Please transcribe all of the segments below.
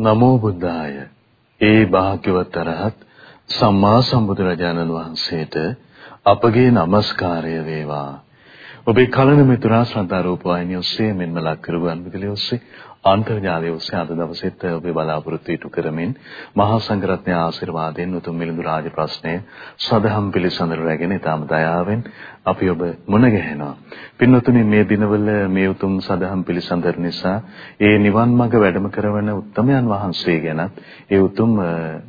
නමෝ බුද්ධාය. ඒ භාග්‍යවත් අරහත් සම්මා සම්බුදුරජාණන් වහන්සේට අපගේ নমස්කාරය වේවා. ඔබේ කලන මිතුරා ශ්‍රද්ධා රූප වාහිනිය ඔස්සේ මෙන්ම ලක් කරුවන් විදුලිය ඔස්සේ අන්තර්ජාලය ඔස්සේ අද දවසෙත් ඔබේ බලාපොරොත්තු ඉටු කරමින් මහා සංඝරත්නය ආශිර්වාදයෙන් උතුම් මිලිඳු රාජ ප්‍රශ්නය සදහම් පිළිසඳර රැගෙන ඊටම දයාවෙන් අපි ඔබ මුණ ගැහෙනවා. පින්වතුනි මේ දිනවල මේ උතුම් සදහම් පිළිසඳර නිසා ඒ නිවන් මඟ වැඩම කරවන උත්තමයන් වහන්සේ ගැනත් ඒ උතුම්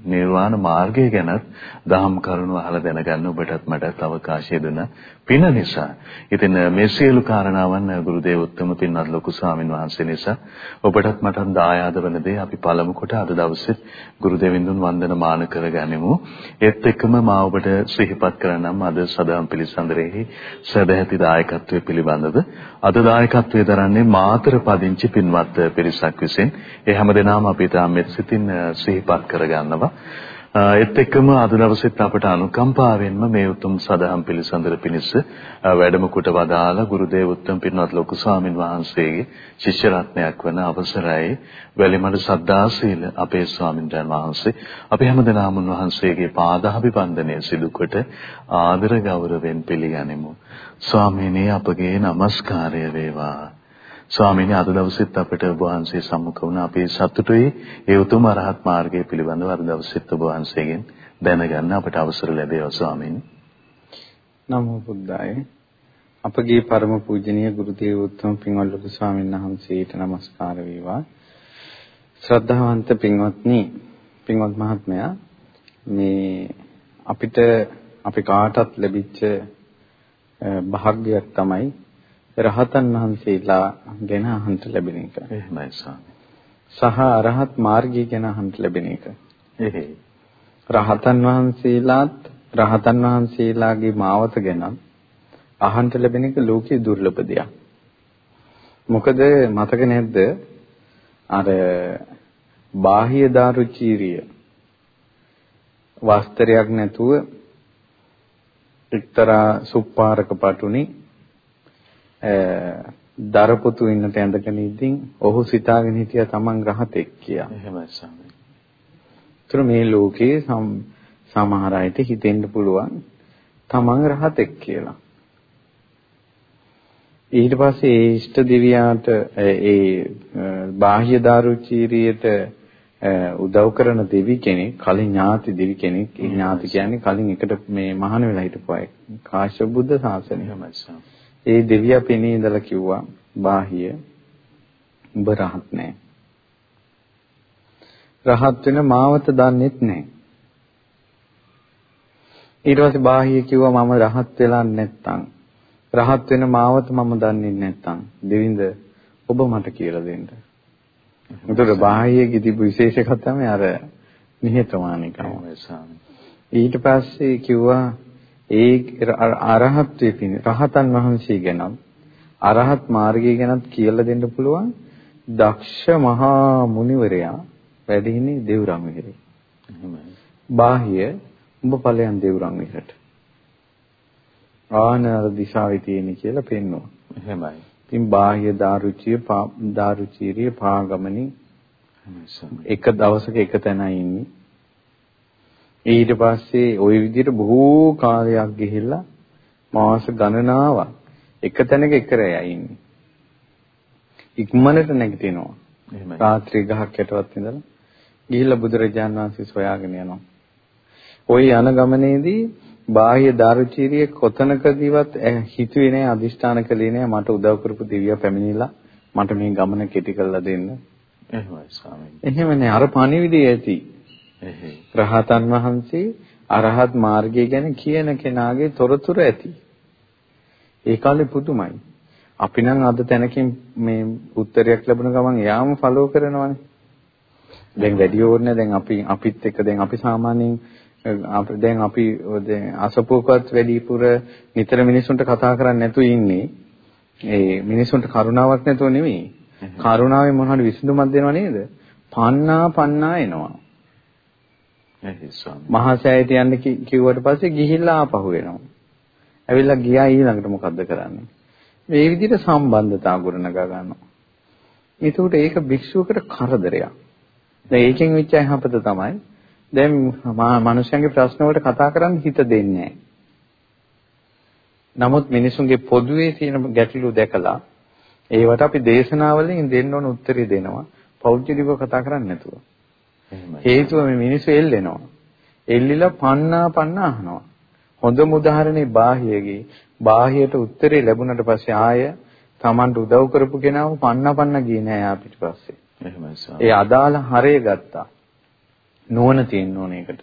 නිර්වාණ මාර්ගය ගැනත් දහම් කරුණු අහලා දැනගන්න ඔබටත් මටත් අවකාශය දුන පින නිසා. ඉතින් මේ සියලු කාරණාවන් ගුරුදේව උත්තම පින්වත් ලොකු ස්වාමින් වහන්සේ නිසා ඔබටත් මටත් දායාද වන දේ අපි පළමු කොට අද දවසේ ගුරු දෙවිඳුන් වන්දනමාන කරගනිමු. ඒත් එක්කම මා ඔබට සිහිපත් කරන්නම් අද සදාම් පිළිසඳරෙහි සදැහැති දායකත්වයේ පිළිබඳව. අද දායකත්වයේ දරන්නේ මාතර පදිංචි පින්වත් පිරිසක් විසින්. ඒ හැමදෙනාම අපි තාම මෙත් සිතින් සිහිපත් කරගන්නවා. ඒත් එක්කම අද දවසෙත් අපට අනුකම්පාවෙන්ම මේ උතුම් සදහම් පිළිසඳර පිණිස වැඩම කොට වදාලා ගුරුදේව උත්තම පින්වත් ලොකු ස්වාමින් වහන්සේගේ ශිෂ්‍ය රත්නයක් වන අවසරයි. වැලිමඩ සද්දාසීල අපේ ස්වාමින් වහන්සේ. අපි හැමදෙනාම උන්වහන්සේගේ පාදාභිවන්දනය සිදු කොට ආදර ගෞරවයෙන් පිළිගනිමු. ස්වාමීනි අපගේ নমස්කාරය වේවා. ස්වාමීනි අද දවසෙත් අපිට ඔබ වහන්සේ සම්මුඛ වුණා අපි සතුටුයි. ඒ උතුම් අරහත් මාර්ගය පිළිබඳව අද දවසෙත් ඔබ වහන්සේගෙන් දැනගන්න අපට අවසර ලැබේවා ස්වාමීනි. නමෝ බුද්දාය අපගේ පරම පූජනීය ගුරු දේව උත්තම පින්වත් ලොකු ස්වාමීන් වහන්සේට নমස්කාර වේවා. ශ්‍රද්ධාවන්ත පින්වත්නි පින්වත් මහත්මයා මේ අපිට අපි කාටත් ලැබිච්ච භාග්‍යයක් තමයි රහතන් වහන්සේලා ගැන අහන්න ලැබෙන එක. එහෙමයි ස්වාමී. සහ අරහත් මාර්ගය ගැන අහන්න ලැබෙන එක. එහෙයි. රහතන් වහන්සේලාත් රහතන් වහන්සේලාගේ මාවත ගැන අහන්න ලැබෙන එක ලෝකේ දුර්ලභ දෙයක්. මොකද මතක නැද්ද අර බාහ්‍ය දාරුචීරිය වස්ත්‍රයක් නැතුව එක්තරා සුප්පාරක පටුනි දරපොතු ඉන්නට ඇඳගෙන ඉඳින් ඔහු සිතාගෙන හිටියා තමන් රහතෙක් කියලා. එහෙමයි ස්වාමී. ඒතර මේ ලෝකේ සමහර අයට හිතෙන්න පුළුවන් තමන් රහතෙක් කියලා. ඊට පස්සේ ඒ ඉෂ්ට දෙවියාට ඒ බාහ්‍ය දාරුචීරියට උදව් කරන දෙවි කෙනෙක් කලින් ඥාති දෙවි කෙනෙක් ඒ ඥාති කියන්නේ කලින් එකට මේ මහාන වෙලා හිටපු අය කාශ්‍යප බුද්ධ ශාසනය එහෙමයි ස්වාමී. ඒ දෙවියා පෙනී ඉඳලා කිව්වා බාහිය උඹ රහත් නෑ. රහත් වෙන මාවත දන්නෙත් නෑ. ඊට පස්සේ බාහිය කිව්වා මම රහත් වෙලා නැත්තම් රහත් වෙන මාවත මම දන්නේ නැත්තම් දෙවිඳ ඔබ මට කියලා දෙන්න. ඒතර බාහියගේ තිබු විශේෂකම තමයි අර නිහතමානීකම. ඊට පස්සේ කිව්වා ඒ අරහත්ත්වයේ පිණ රහතන් වහන්සේ ගැන අරහත් මාර්ගය ගැනත් කියලා දෙන්න පුළුවන් දක්ෂ මහා මුනිවරයා වැඩ ඉන්නේ දේවරම් විහෙරේ. බාහිය උඹ ඵලයන් දේවරම් විහෙරට. ආනර දිශාවේ තියෙන කියලා පෙන්වුවා. එහෙමයි. ඉතින් බාහිය දාරුචිය දාරුචීරිය පාගමනේ එක දවසක එක තැනයි ඉන්නේ. ඊට පස්සේ ওই විදිහට බොහෝ කාලයක් ගිහිල්ලා මාස ගණනාවක් එක තැනක එක රැයයි ඉන්නේ. ඉක්මනට නැගිටිනවා. එහෙමයි. රාත්‍රී ගහක් යටවත් ඉඳලා ගිහිල්ලා බුදුරජාණන් වහන්සේ සොයාගෙන යනවා. ওই යන ගමනේදී බාහ්‍ය දාරුචීරිය කොතනකදීවත් හිතුවේ නෑ අදිෂ්ඨාන කළේ නෑ මට උදව් කරපු දිව්‍යා පැමිණිලා මට මේ ගමන කෙටි කරලා දෙන්න. එහෙමයි ස්වාමීනි. එහෙමනේ අර පණිවිඩය ඇති. රහතන් වහන්සේ අරහත් මාර්ගය ගැන කියන කෙනාගේ තොරතුරු ඇති. ඒ කාලේ පුදුමයි. අපි නම් අද තැනකින් මේ උත්තරයක් ලැබුණ ගමන් එයාම ෆලෝ කරනවානේ. දැන් වැඩි ඕනේ දැන් අපි අපිත් එක්ක දැන් අපි සාමාන්‍යයෙන් දැන් අපි දැන් අසපුවකත් වැඩිපුර නිතර මිනිසුන්ට කතා කරන්නේ නැතු ඉන්නේ. ඒ මිනිසුන්ට කරුණාවක් නැතුව නෙමෙයි. කරුණාවෙන් මොනවද විසඳුමක් දෙනව නේද? පන්නා පන්නා එනවා. මහා සෑයට යන්න කිව්වට පස්සේ ගිහිල්ලා ආපහු එනවා. ඇවිල්ලා ගියා ඊළඟට මොකද්ද කරන්නේ? මේ විදිහට සම්බන්ධතා ගොඩනගා ගන්නවා. ඒකට ඒක භික්ෂුවකට කරදරයක්. දැන් ඒකෙන් වෙච්ච යහපත තමයි දැන් මනුෂ්‍යයන්ගේ ප්‍රශ්න වලට කතා කරන්න හිත දෙන්නේ නමුත් මිනිසුන්ගේ පොදුවේ තියෙන ගැටලු දැකලා ඒවට අපි දේශනාවලින් දෙන්න ඕන උත්තරي දෙනවා. පෞද්ගලිකව කතා කරන්නේ නැතුව. හේතුව මේ මිනිස්සු එල්ලෙනවා. එල්ලිලා පන්නා පන්නා අහනවා. හොඳම උදාහරණේ බාහියගේ. බාහියට උත්තරේ ලැබුණට පස්සේ ආය Tamanට උදව් කරපු කෙනාව පන්න පන්න ගියේ නෑ යා පිටිපස්සේ. එහෙමයි ඒ අදාළ හරය ගත්තා. නුවණ තියෙන්න ඕන ඒකට.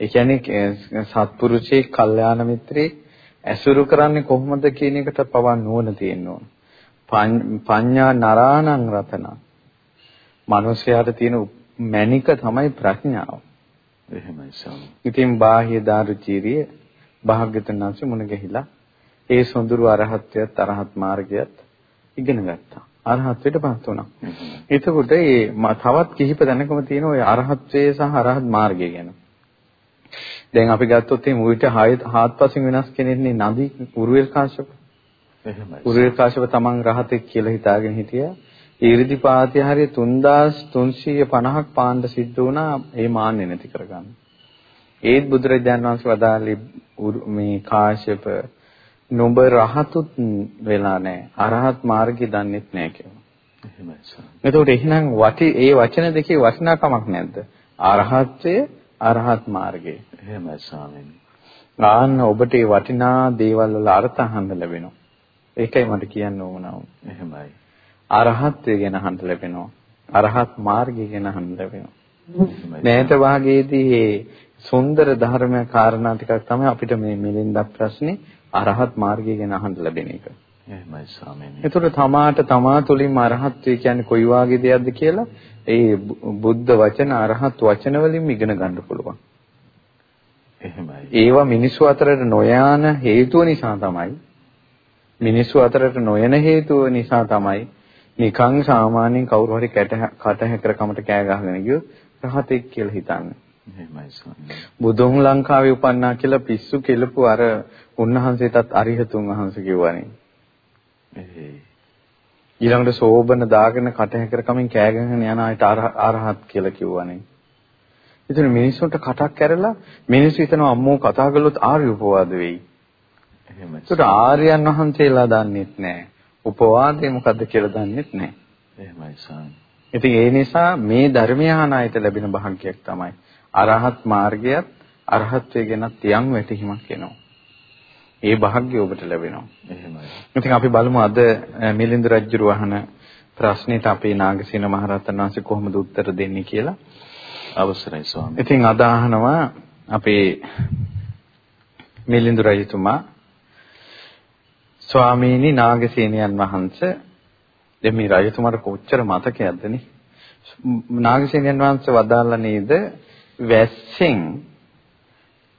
ඒ කියන්නේ සත්පුරුෂේ කල්යාණ මිත්‍රේ ඇසුරු කරන්නේ කොහොමද කියන එකට පවා නුවණ තියෙන්න ඕන. පඤ්ඤා නරාණං රතන. මිනිසයාට තියෙන මැනික තමයි ප්‍රඥාව. එහෙමයි සම්. ඉතින් බාහ්‍ය දාරුචීරිය භාග්‍යතුන් වහන්සේ මුණ ගැහිලා ඒ සොඳුරු අරහත්ත්වයත් අරහත් මාර්ගයත් ඉගෙන ගත්තා. අරහත්ත්වයටපත් වුණා. එතකොට මේ තවත් කිහිප දැනකම තියෙන ওই අරහත්ත්වයේ සහ අරහත් මාර්ගය ගැන. දැන් අපි ගත්තොත් මේ මුවිත හාත්පසින් වෙනස් කෙනෙක්නේ නදී උරුවෙල් කාශ්‍යප. එහෙමයි. උරුවෙල් කාශ්‍යප තමන් රහතෙක් කියලා හිතාගෙන හිටියා. ඊරිදිපාතය හරිය 3350ක් පාණ්ඩ සිද්ධ වුණා ඒ මාන්නේ නැති කරගන්න. ඒත් බුදුරජාණන් වහන්සේ වදාළේ මේ කාශ්‍යප නුඹ රහතුත් වෙලා නැහැ. අරහත් මාර්ගය දන්නෙත් නැහැ කියලා. එහෙමයි සර්. එතකොට එහෙනම් වටි ඒ වචන දෙකේ වටිනාකමක් නැද්ද? අරහත්ත්වය අරහත් මාර්ගය. එහෙමයි ස්වාමීනි. ගාන්න ඔබට මේ වටිනා දේවල් වල අර්ථ අහන්න ලැබෙනවා. ඒකයි මට කියන්න ඕන නම්. එහෙමයි. අරහත්ත්වය ගැන අහන්න ලැබෙනවා. අරහත් මාර්ගය ගැන අහන්න ලැබෙනවා. නැහැට වාගේදී මේ සුන්දර ධර්ම කාරණා ටිකක් තමයි අපිට මේ මිලින්දක් ප්‍රශ්නේ අරහත් මාර්ගය ගැන අහන්න ලැබෙන එක. එහෙමයි ස්වාමීනි. ඒතර තමාට තමා තුළින්ම අරහත්ත්වය කියන්නේ කොයි වාගේ දෙයක්ද කියලා ඒ බුද්ධ වචන අරහත් වචන වලින් ඉගෙන ගන්න පුළුවන්. එහෙමයි. ඒවා මිනිස්සු අතරට නොයාන හේතුව නිසා තමයි මිනිස්සු අතරට නොයන හේතුව නිසා තමයි නිකං සාමාන්‍යයෙන් කවුරු හරි කැට කට හැකරකමට කෑ ගහගෙන ගියොත් රහතෙක් කියලා හිතන්නේ. එහෙමයි ස්වාමීනි. බුදුන් ලංකාවේ උපන්නා කියලා පිස්සු කෙලපු අර උන්වහන්සේටත් අරිහතුන් වහන්සේ කිව්වනේ. ඊළඟට සෝබන දාගෙන කටහැකර කමින් කෑ ගහගෙන යන අයට අරහත් කියලා කිව්වනේ. ඉතින් මිනිස්සුන්ට කටක් කැරලා මිනිස්සු හිතනවා අම්මෝ කතා කළොත් ආර්ය උපවාද වෙයි. එහෙමයි. ඒකට ආර්යයන් වහන්සේලා දන්නෙත් නැහැ. උපවාදේ මොකද්ද කියලා දන්නෙත් නැහැ. එහෙමයි සාමි. ඉතින් ඒ නිසා මේ ධර්මය අයට ලැබෙන භාග්‍යයක් තමයි අරහත් මාර්ගයත් අරහත්ත්වය ගැනත් යම් වැටහීමක් එනවා. ඒ භාග්‍ය ඔබට ලැබෙනවා. එහෙමයි. ඉතින් අපි බලමු අද මිලින්ද රජුරු අහන ප්‍රශ්නෙට අපේ නාගසේන මහරහතන් වහන්සේ කොහොමද උත්තර දෙන්නේ කියලා අවසරයි ස්වාමී. ඉතින් අද අහනවා අපේ මිලින්ද රජතුමා ස්වාමීනි නාගසේනයන් වහන්සේ දැන් මේ රජතුමාට කොච්චර මතකයක්ද නාගසේනයන් වහන්සේ වදාළා නේද වැස්සෙන්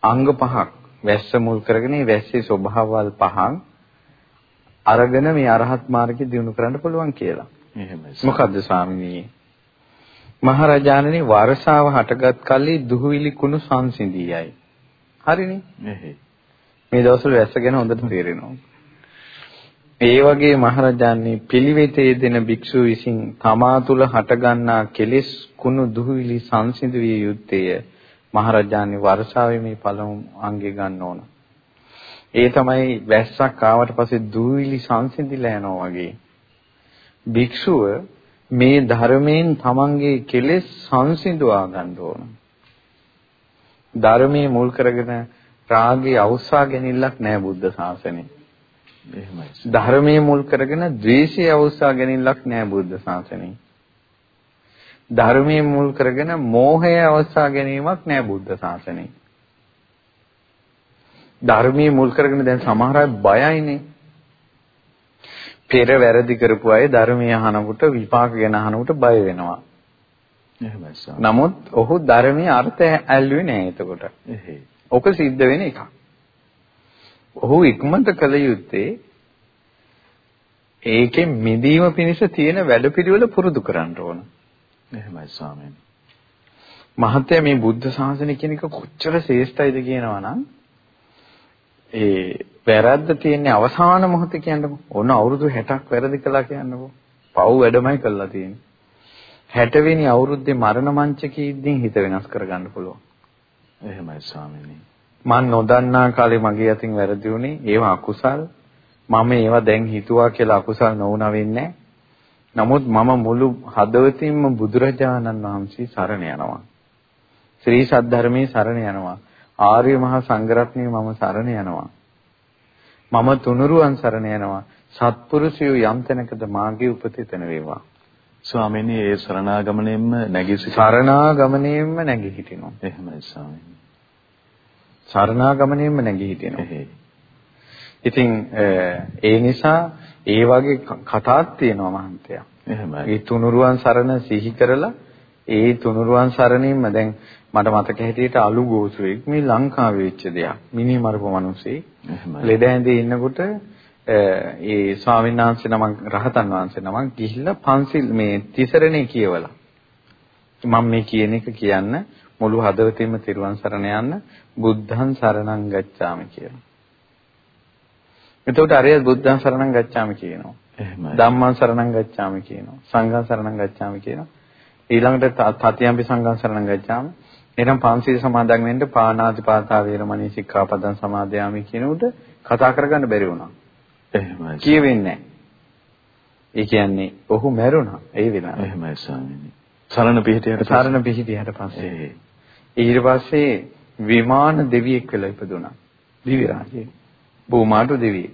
අංග පහක් වැස්ස මුල් කරගෙන වැස්සේ ස්වභාවවල් පහක් අරගෙන මේ අරහත් මාර්ගය දිනු කරන්න පුළුවන් කියලා. එහෙමයි. මොකද්ද ස්වාමීනි? මහරජාණනි වර්ෂාව හටගත් කල්ලි දුහවිලි කුණු සංසිඳියයි. හරිනේ? එහේ. මේ දවස්වල වැස්ස ගැන හොඳට තේරෙනවා. ඒ වගේ මහරජාණනි පිළිවෙතේ දෙන භික්ෂු විසින් තමා තුල හටගන්නා කෙලෙස් කුණු දුහවිලි සංසිඳ විය යුත්තේය. මහරජාණනි වර්ෂාවේ මේ පළමු අංගේ ගන්න ඕන. ඒ තමයි වැස්සක් ආවට පස්සේ දුවිලි සංසිඳිලා යනවා වගේ. භික්ෂුව මේ ධර්මයෙන් තමන්ගේ කෙලෙස් සංසිඳවා ගන්න ඕන. ධර්මයේ මුල් කරගෙන රාගය අවසා ගැනීමක් නෑ බුද්ධ ශාසනයේ. එහෙමයි. ධර්මයේ මුල් කරගෙන ද්වේෂය අවසා ගැනීමක් නෑ බුද්ධ ශාසනයේ. ධර්මයේ මුල් කරගෙන මෝහය අවස්සා ගැනීමක් නෑ බුද්ධ ශාසනයේ. ධර්මයේ මුල් කරගෙන දැන් සමහර අය බයයිනේ. පෙර වැරදි කරපු අය ධර්මයේ අහනකොට විපාක ගැන අහනකොට බය වෙනවා. එහෙමයි. නමුත් ඔහු ධර්මයේ අර්ථය ඇල්ලුවේ නෑ එතකොට. ඔක සිද්ධ වෙන එකක්. ඔහු ඉක්මනට කළ යුත්තේ ඒකෙන් මිදීම පිණිස තියෙන වැඩපිළිවෙල පුරුදු කරන්න ඕන. එහෙමයි ස්වාමීනි. මහත්ය මේ බුද්ධ ශාසනය කියන එක කොච්චර ශ්‍රේෂ්ඨයිද කියනවා නම් ඒ වැරද්ද තියෙන්නේ අවසාන මොහොතේ කියන්නකො. ඕන අවුරුදු 60ක් වැරදි කළා කියන්නකො. පව් වැඩමයි කළා තියෙන්නේ. 60 වෙනි අවුරුද්දේ මරණ මංචකයේදී හිත වෙනස් කරගන්න පුළුවන්. එහෙමයි ස්වාමීනි. මන් නොදන්නා කාලේ මගේ අතින් වැරදි වුණේ ඒවා අකුසල්. මම ඒවා දැන් හිතුවා කියලා අකුසල් නොවුණා වෙන්නේ නමුත් මම මුළු හදවතින්ම බුදුරජාණන් වහන්සේ සරණ යනවා. ශ්‍රී සද්ධර්මයේ සරණ යනවා. ආර්ය මහා සංඝරත්නයේ මම සරණ යනවා. මම තුනුරුවන් සරණ යනවා. සත්පුරුෂයෝ යම් තැනකද මාගේ උපතිතන වේවා. ස්වාමීනි ඒ සරණාගමණයෙන්ම නැගී සිටින සරණාගමණයෙන්ම නැගී හිටිනවා. එහෙමයි ස්වාමීනි. සරණාගමණයෙන්ම නැගී හිටිනවා. ඉතින් ඒ නිසා ඒ වගේ කතාවක් තියෙනවා මහන්තයා. එහෙමයි. ඒ තුනුරුවන් සරණ සිහි කරලා ඒ තුනුරුවන් සරණින්ම දැන් මට මතක හිටියට අලු ගෝසුවෙක් මේ ලංකාවේ වෙච්ච දෙයක්. මිනි මරපු මිනිස්සේ. ලෙඩ ඇඳේ ඉන්නකොට ඒ ස්වාමීන් වහන්සේ නමක් රහතන් වහන්සේ නමක් ගිහිල්ලා පන්සිල් මේ තිසරණේ කියවලා මම මේ කියන එක කියන්න මුළු හදවතින්ම තිරුවන් සරණ යන්න බුද්ධං සරණං ගච්ඡාමි කියලා. එතකොට අරය බුද්ධං සරණං ගච්ඡාමි කියනවා. එහෙමයි. ධම්මං සරණං ගච්ඡාමි කියනවා. සංඝං සරණං ගච්ඡාමි කියනවා. ඊළඟට තතියම්පි සංඝං සරණං ගච්ඡාමි. එහෙනම් පංචශීල සමාදන් වෙන්න පාණාති පාතා වේරමණී සික්ඛාපදං සමාදයාමි කියන උඩ කතා කරගන්න බැරි වුණා. එහෙමයි. කියවෙන්නේ ඒ කියන්නේ ඔහු මැරුණා ඒ වෙලාවේ. එහෙමයි ස්වාමීනි. සරණ පිහිටියට සරණ පිහිටියට පස්සේ ඊට පස්සේ විමාන දෙවියෙක් වෙලා ඉපදුණා. දිවි රාජේ. බෝමාටු දෙවියෙක්.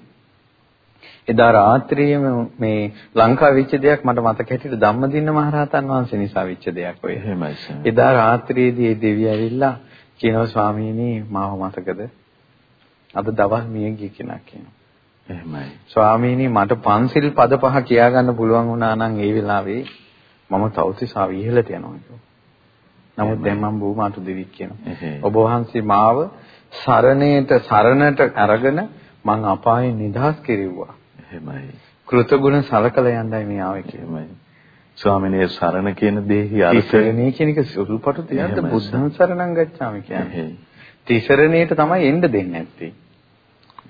එදා රාත්‍රියේම මේ ලංකාවේ වෙච්ච දෙයක් මට මතක හිටිට ධම්මදින්න මහරහතන් වහන්සේ නිසා වෙච්ච දෙයක් ඔය. එහෙමයි එදා රාත්‍රියේදී ඒ දෙවිය ඇවිල්ලා කියනවා ස්වාමීනි මාව මතකද? අද දවල් මිය ගිය කෙනා කියනවා. එහෙමයි. ස්වාමීනි මට පන්සිල් පද පහ කියා ගන්න පුළුවන් වුණා නම් ඒ වෙලාවේ මම තවතිසා ඉහළට යනවා කිව්වා. නමුත් දැන් මම බූමාතු දෙවික් කියනවා. ඔබ වහන්සේ මාව සරණේට සරණට අරගෙන මං අපායෙන් නිදහස් කෙරෙව්වා. එහෙමයි. කෘතගුණ සලකලා යන්නයි මේ ආවේ කියමයි. ස්වාමිනේ සරණ කියන දෙහි අර්ථය කියන එක සුළුපටු තියද්ද බුද්ධං සරණං ගච්ඡාමි කියන්නේ. තිසරණේට තමයි එන්න දෙන්නේ නැත්තේ.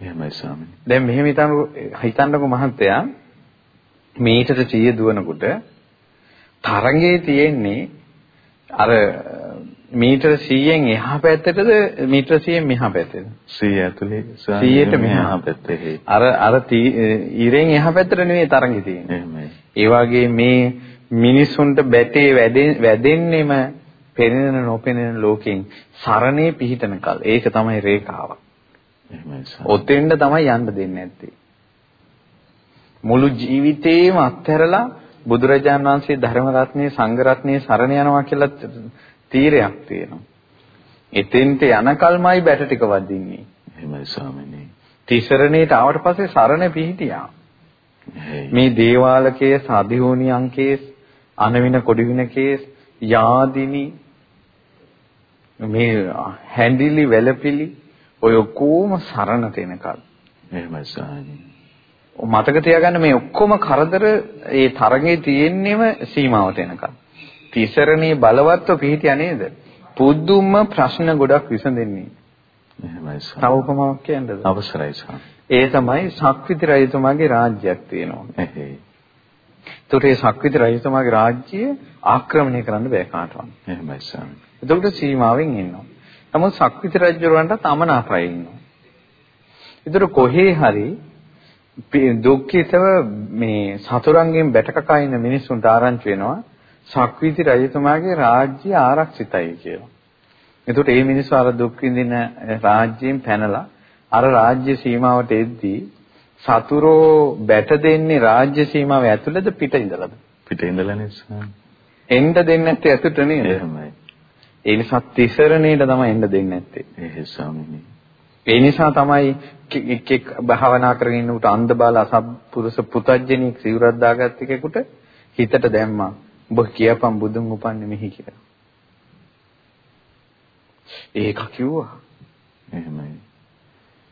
එහෙමයි ස්වාමීනි. දැන් මෙහෙම හිතන හිතන්නකෝ මහත්තයා මීටර 100 දුවනකොට තරංගේ තියෙන්නේ අර මීටර 100න් එහා පැත්තටද මීටර 100න් මෙහා පැත්තටද 100 ඇතුලේ 100ට මෙහා. පැත්තේ අර අර ඉරෙන් එහා පැත්තට නෙවෙයි තරංගේ තියෙන්නේ. ඒ වගේ මේ මිනිසුන්ට බැටේ වැදෙන්නෙම පෙනෙන නොපෙනෙන ලෝකෙන් සරණේ පිහිටනකල් ඒක තමයි රේඛාව. එහෙමයි ඔතෙන්ද තමයි යන්න දෙන්නේ නැත්තේ. මුළු ජීවිතේම අත්හැරලා බුදුරජාන් වහන්සේ ධර්ම රත්නයේ සංඝ රත්නයේ සරණ යනවා කියලා තීරයක් තියෙනවා. එතෙන්ට යනකල්මයි බැට ටික වදින්නේ. එහෙමයි ස්වාමීනි. තිසරණේට ආවට පස්සේ සරණ පිහිටියා. මේ දේවාලකයේ සාධිහෝනි අංකයේ අනවින කොඩිවින කේස් යාදිනි මේ හැන්ඩිලි වැලපිලි ඔය කොම සරණට එනකල් එහෙමයි ස්වාමීනි. මතක තියාගන්න මේ ඔක්කොම කරදර ඒ තරගේ තියෙන්නේම සීමාවට එනකම්. තිසරණේ බලවත්ව පිහිටියා නේද? පුදුම ප්‍රශ්න ගොඩක් විසඳෙන්නේ. එහෙමයි සර්. තව උපමාවක් කියන්නද? අවසරයි සර්. ඒ තමයි ශක්විති රජතුමාගේ රාජ්‍යයක් තියෙනවා. එහේ. ඒතකොට ඒ ශක්විති රජතුමාගේ රාජ්‍යය ආක්‍රමණය කරන්න බෑ කාටවත්. එහෙමයි සර්. ඒතකොට සීමාවෙන් ඉන්නවා. නමුත් ශක්විති රජුරවන්ට තමනාපයි ඉන්නවා. ඒතර කොහේ හරි දුක්ඛිතව මේ සතුරන්ගෙන් බැටකකා ඉන්න මිනිස්සුන්ට ආරංචි වෙනවා ශක්විති රජතුමාගේ රාජ්‍ය ආරක්ෂිතයි කියලා. එතකොට මේ මිනිස්සු අර දුක් විඳින රාජ්‍යයෙන් පැනලා අර රාජ්‍ය සීමාවට එද්දී සතුරෝ බැට දෙන්නේ රාජ්‍ය සීමාව ඇතුළේද පිට ඉඳලාද? පිට ඉඳලා නිසා. එන්න දෙන්නේ නැත්තේ ඇතුළට නේද? එහෙමයි. ඒ නිසා තිසරණේට තමයි එන්න දෙන්නේ නැත්තේ. එහෙ ස්වාමීනි. ඒ නිසා තමයි එක් එක් භාවනා කරගෙන ඉන්න උට අන්ධ බාල අසත්පුරුෂ පුතඥයෙක් සිවුරක් දාගත්ත එකෙකුට හිතට දැම්මා. ඔබ කියපන් බුදුන් උපන්නේ මෙහි කියලා. ඒක කිව්වා. එහෙමයි.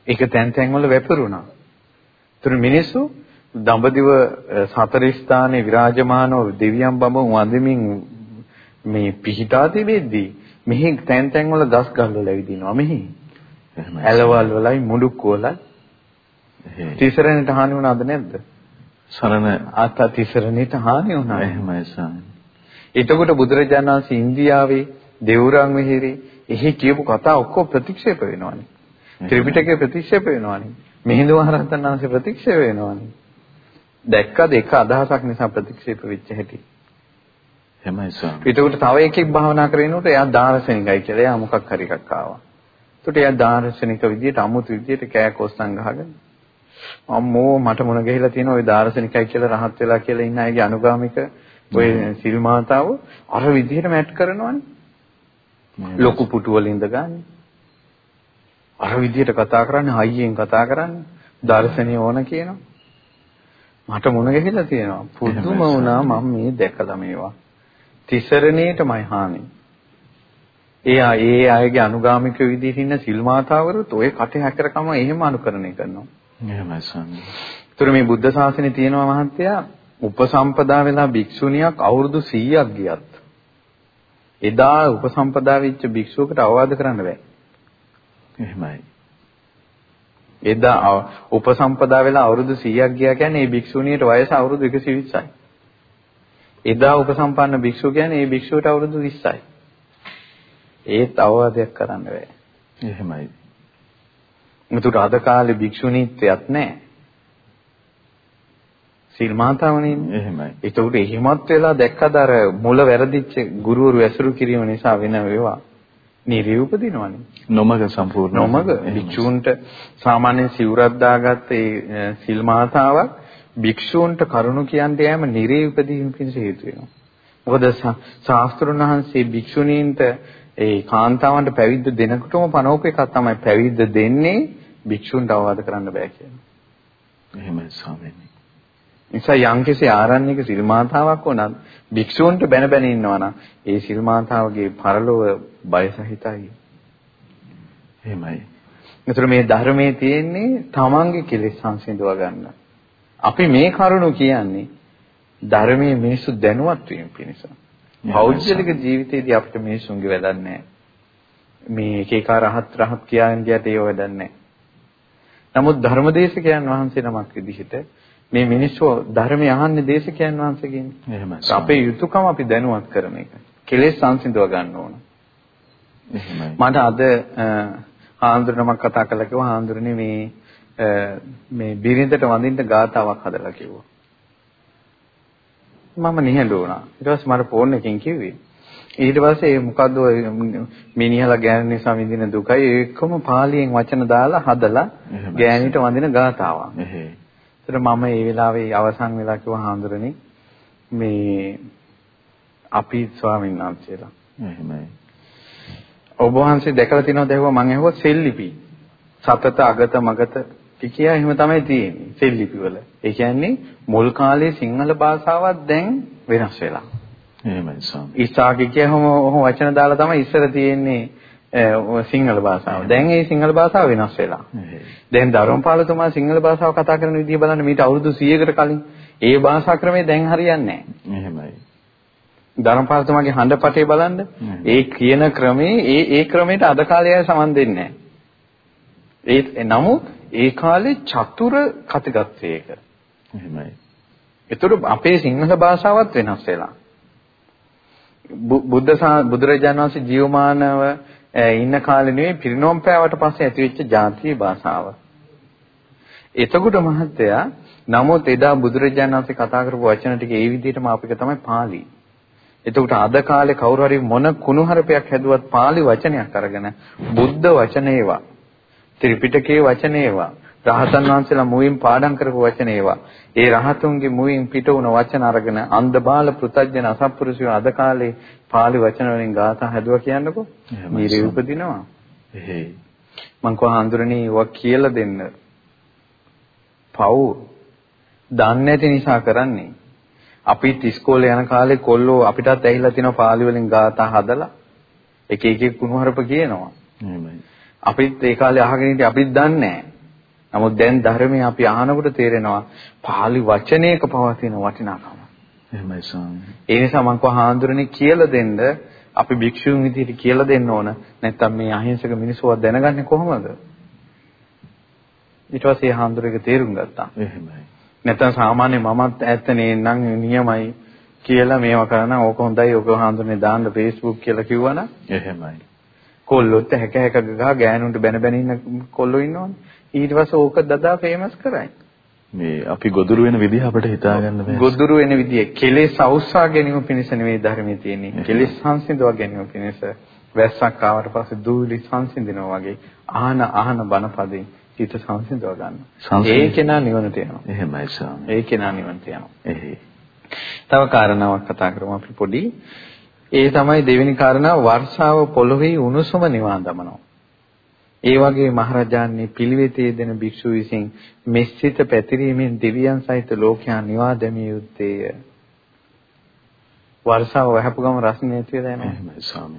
ඒක තැන් තැන් වල වැපරුණා. ඒතර මිනිස්සු දඹදිව සතර ස්ථානයේ විරාජමානව දෙවියන් බඹ වඳමින් මේ පිහිටා තිබෙද්දී මෙහි තැන් තැන් වල ගස් ගල් වල ඇවිදිනවා මෙහි. ඇලවල් වලයි මුඩුක් වලයි තිසරණට හානි වුණාද නැද්ද? සරණ අත තිසරණට හානි වුණා. එහෙමයි ස්වාමී. එතකොට බුදුරජාණන් වහන්සේ ඉන්දියාවේ දෙවුරන් විහිරේ එහි කියපු කතා ඔක්කොම ප්‍රතික්ෂේප වෙනවානේ. ත්‍රිපිටකය ප්‍රතික්ෂේප වෙනවානේ. මිහිඳු මහරහතන් වහන්සේ ප්‍රතික්ෂේප වෙනවානේ. දැක්කද එක අදහසක් නිසා ප්‍රතික්ෂේප වෙච්ච හැටි. එහෙමයි ස්වාමී. ඒකට තව එකෙක් භාවනා කරනකොට එයා දාර්ශනිකයි කියලා එයා මොකක් හරි එකක් ආවා. ඒකට එයා දාර්ශනික විදියට අමුතු විදියට කෑකොස්සන් ගහගෙන අම්මෝ මට මොන ගිහිලා තියෙන ওই දාර්ශනිකයි කියලා රහත් වෙලා කියලා ඉන්න අයගේ අනුගාමික ඔය සිල් මාතාව අර විදිහට මැට් කරනවනේ. ලොකු පුටු වල ඉඳගන්නේ. අර විදිහට කතා කරන්නේ හයියෙන් කතා කරන්නේ. දර්ශනීය ඕන කියනවා. මට මොන ගිහිලා තියෙනවා. පුදුම වුණා මම මේ දැකලා මේවා. තිසරණේටමයි හානි. ඒ ඒ අයගේ අනුගාමික විදිහට ඉන්න සිල් මාතාවරුත් ඔය කටේ හැකරකම එහෙම අනුකරණය කරනවා. එහෙමයි ස්වාමී. ඒතර මේ බුද්ධ ශාසනය තියෙනවා මහත්තයා උපසම්පදා වෙලා භික්ෂුණියක් අවුරුදු 100ක් ගියත් එදා උපසම්පදා වෙච්ච භික්ෂුවකට අවවාද කරන්න බෑ. එහෙමයි. එදා උපසම්පදා වෙලා අවුරුදු 100ක් ගියා කියන්නේ මේ භික්ෂුණියට වයස අවුරුදු 120යි. එදා උපසම්පන්න භික්ෂුව කියන්නේ මේ භික්ෂුවට අවුරුදු 20යි. ඒත් අවවාදයක් කරන්න බෑ. එහෙමයි. මුතුට අද කාලේ භික්ෂුණීත්වයක් නැහැ. සීල් මාතාවනේ. එහෙමයි. ඒකට එහෙමත් වෙලා දැක්කද අර මුල වැරදිච්ච ගුරුවරු ඇසුරු කිරීම නිසා වෙන වේවා. නිරේ උපදිනවනේ. නොමග සම්පූර්ණ. නොමග භික්ෂූන්ට සාමාන්‍යයෙන් සිවුරක් දාගත්ත ඒ සීල් මාතාවක් භික්ෂූන්ට කරුණු කියන්න යෑම නිරේ උපදීම පිණිස හේතු වෙනවා. මොකද ශාස්ත්‍රුන් වහන්සේ භික්ෂුණීන්ට ඒ කාන්තාවන්ට පැවිද්ද දෙනකොටම පනෝක එකක් තමයි පැවිද්ද දෙන්නේ භික්ෂුන්ට අවවාද කරන්න බෑ කියන්නේ. එහෙමයි ස්වාමීනි. නිසා යම්කිසි ආරණ්‍යක සිල් මාතාවක් වුණත් භික්ෂූන්ට බැන බැන ඉන්නවා නම් ඒ සිල් මාතාවගේ පරලෝව බය සහිතයි. එහෙමයි. ඒතර මේ ධර්මයේ තියෙන්නේ තමන්ගේ කෙලෙස් සංසිඳව ගන්න. අපි මේ කරුණු කියන්නේ ධර්මයේ මිනිසු දැනුවත් වීම පිණිස. පෞද්ගලික ජීවිතයේදී අපිට මිනිසුන්ගේ වැඩක් නැහැ. මේ එක එක රහත් රහත් කියන ගියට ඒව වැඩක් නැහැ. නමුත් ධර්මදේශකයන් වහන්සේ නමක් විදිහට මේ මිනිස්සු ධර්මය අහන්නේ දේශකයන් වහන්සේගෙන්. එහෙමයි. අපේ යුතුයකම අපි දැනුවත් කරන එක. කෙලෙස් සංසිඳව ගන්න ඕන. එහෙමයි. මට අද ආන්දරණමක් කතා කළා කිව්වා ආන්දරණේ මේ මේ බිරිඳට වඳින්න ගාතාවක් හදලා කිව්වා. මම නිහඬ වුණා. ඊට පස්සේ මට ෆෝන් එකකින් කිව්වේ. ඊට පස්සේ මොකද්ද මිනිහලා ගෑනු නිසා විඳින දුකයි ඒකම පාලියෙන් වචන දාලා හදලා ගෑනිට වඳින ගාතාවක්. ඒතර මම ඒ වෙලාවේ අවසන් වෙලා කිව්වා හාමුදුරනේ මේ අපි ස්වාමීන් වහන්සේලා. එහෙමයි. ඔබ වහන්සේ දැකලා තියෙනවද ඇහුවා මම ඇහුවා සෙල්ලිපි. සතත අගත මගත කියා එහෙම තමයි තියෙන්නේ සෙල්ලිපි වල. ඒ කියන්නේ මුල් කාලේ සිංහල භාෂාවක් දැන් වෙනස් වෙලා. එහෙමයි ස්වාමී. ඉස්සාගේ කියහම ඔහොම වචන දාලා තමයි ඉස්සර තියෙන්නේ සිංහල භාෂාව. දැන් ඒ සිංහල භාෂාව වෙනස් වෙලා. දැන් ධර්මපාලතුමා සිංහල භාෂාව කතා කරන විදිය බලන්න මීට අවුරුදු 100කට කලින් ඒ භාෂා ක්‍රමය දැන් හරියන්නේ නැහැ. එහෙමයි. ධර්මපාලතුමාගේ හඬපටේ බලන්න ඒ කියන ක්‍රමේ ඒ ඒ ක්‍රමයට අද කාලේ අය සමන් දෙන්නේ නැහැ. ඒ නමුත් ඒ කාලේ චතුර කතිගත්වයක. එහෙමයි. ඒතර අපේ සිංහල භාෂාවත් වෙනස් වෙලා. බුද්ධ බුදුරජාණන් වහන්සේ ජීවමානව ඉන්න කාලේ නෙවෙයි පිරිනොම් පෑවට පස්සේ ඇතිවෙච්ච ජාතිය භාෂාව. එතකොට මහත්තයා නමුත් එදා බුදුරජාණන් වහන්සේ කතා කරපු වචන ටික ඒ විදිහටම අපිට තමයි පාළි. එතකොට අද කාලේ කවුරු හරි මොන කුණුහරුපයක් හැදුවත් පාළි වචනයක් අරගෙන බුද්ධ වචන ඒවා ත්‍රිපිටකයේ වචන ඒවා රහතන් වහන්සේලා මුවින් පාඩම් කරපු වචන ඒවා. ඒ රහතුන්ගේ මුවින් පිට වුණ වචන අරගෙන අන්ධ බාල පෘතජන අසත්පුරුෂයෝ අද කාලේ පාලි වචන වලින් ගාථා හැදුවා කියන්නකෝ. මීරේ උපදිනවා. එහෙයි. මං කව හඳුරන්නේ වක් කියලා දෙන්න. පව් දන්නේ නැති නිසා කරන්නේ. අපිත් ඉස්කෝලේ යන කාලේ කොල්ලෝ අපිටත් ඇහිලා තියෙනවා පාලි වලින් ගාථා හදලා එක එක කුණුහරුප කියනවා. එහෙමයි. අපිත් ඒ කාලේ අහගෙන ඉඳි අපිත් දන්නේ නැහැ. නමුත් දැන් ධර්මයේ අපි අහනකොට තේරෙනවා පාලි වචනයක පවතින වටිනාකම. එහෙමයි ස්වාමී. ඒ නිසා මම කව හාඳුරන්නේ කියලා දෙන්න අපි භික්ෂුන් විදිහට කියලා දෙන්න ඕන. නැත්තම් මේ අහිංසක මිනිස්සුව දැනගන්නේ කොහොමද? ඊට පස්සේ හාඳුරේක තේරුම් ගත්තා. එහෙමයි. නැත්තම් සාමාන්‍ය මමත් ඇත්තනේ නම් නියමයි කියලා මේවා කරන ඕක හොඳයි ඕක හඳුනේ දාන්න Facebook කියලා කිව්වනම් එහෙමයි. කොල්ලොත් හැක හැක ගහ ගෑනුන්ට බැන බැන ඉන්න කොල්ලෝ ඉන්නවනේ. ඊට පස්සේ ඕක දදා ෆේමස් කරයි. මේ අපි ගොදුරු වෙන විදිහ අපිට හිතා ගන්න බෑ. ගොදුරු වෙන විදිය කෙලෙස් අවස්සා ගැනීම පිණිස නෙවෙයි ධර්මයේ තියෙන්නේ. කෙලෙස් සංසිඳවා ගැනීම පිණිස වැස්සක් ආවට පස්සේ දූවිලි සංසිඳිනවා වගේ ආහන ආහන බණපදේ හිත සංසිඳව ගන්න. ඒ කෙනා නිවනට යනවා. එහෙමයි ස්වාමී. ඒ කෙනා නිවනට යනවා. එහේ. තව කාරණාවක් කතා කරමු අපි පොඩි. ඒ තමයි දෙවෙනි කාරණාව වර්ෂාව පොළොවේ උණුසුම නිවා දමනවා. ඒ වගේ මහරජාන්නේ පිළිවෙතේ දෙන භික්ෂු විසින් මෙස්සිත පැතිරීමෙන් දෙවියන් සහිත ලෝකයා නිවා දැමිය යුත්තේය. වර්ෂාව වහපු ගම රස්නේ කියලා යනවා.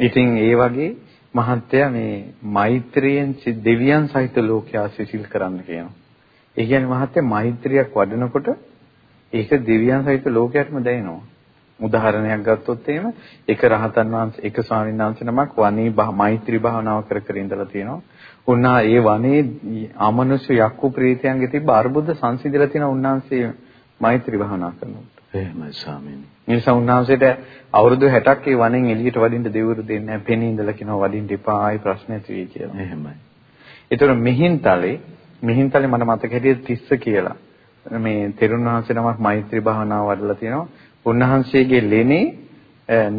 ඉතින් ඒ වගේ මහත්ය මේ මෛත්‍රියෙන් දෙවියන් සහිත ලෝකයා සිසිල් කරන්න කියනවා. ඒ කියන්නේ මහත්ය මෛත්‍රියක් වඩනකොට ඒක දෙවියන් සහිත ලෝකයටම දැනෙනවා. උදාහරණයක් ගත්තොත් එහෙම එක රහතන් වහන්සේ එක ස්වාමීන් වහන්සේ නමක් වනේ මෛත්‍රී භාවනාව කර කර ඉඳලා තියෙනවා. උන්නා ඒ වනේ අමනුෂ්‍ය යක්කු ප්‍රේතයන්ගේ තිබ්බ අර්බුද සංසිඳලා තියෙන උන්වහන්සේ මෛත්‍රී භාවනා කරනකොට. එහෙමයි ස්වාමීනි. නිසා උන්වහන්සේට අවුරුදු 60ක් ඒ වනෙන් එළියට වඩින්න දෙවරු දෙන්නේ නැහැ. පෙනී ඉඳලා කියනවා වඩින්න එපා ආයි ප්‍රශ්න ඇති වෙයි කියලා. එහෙමයි. ඒතර මිහින්තලේ මිහින්තලේ මට මතක හිටියේ තිස්ස කියලා. මේ තෙරුණ වහන්සේ නමක් මෛත්‍රී භාවනාව වඩලා තියෙනවා. උන්වහන්සේගේ ලෙනේ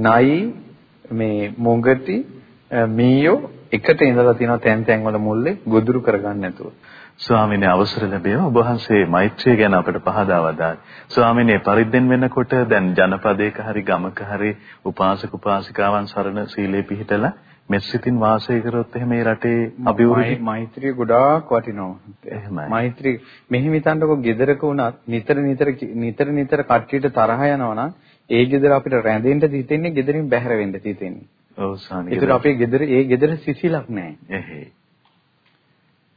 නයි මේ මොගටි මීයෝ එකට ඉඳලා තියෙනවා තැන් තැන් වල මුල්ලේ ගොදුරු කරගන්න නැතුව. ස්වාමීනි අවසර ලැබේවා ඔබ වහන්සේ මෛත්‍රිය ගැන අපට පහදා වදාළා. ස්වාමීනි පරිද්දෙන් වෙනකොට දැන් ජනපදයක හරි ගමක හරි උපාසක උපාසිකාවන් සරණ සීලේ පිහිටලා මෙසිතින් වාසය කරොත් එහෙම මේ රටේ අභිවෘද්ධි මෛත්‍රිය ගොඩාක් වටිනවා. එහෙමයි. මෛත්‍රී මෙහි හිතන්නකො ගෙදරක වුණත් නිතර නිතර නිතර නිතර කට්ටියට තරහ යනවා ඒ ගෙදර අපිට රැඳෙන්න හිතෙන්නේ ගෙදරින් බැහැර වෙන්න හිතෙන්නේ. ඔව් සානි. ඒතර අපේ ගෙදර ඒ ගෙදර සිසිලක් නැහැ. එහේ.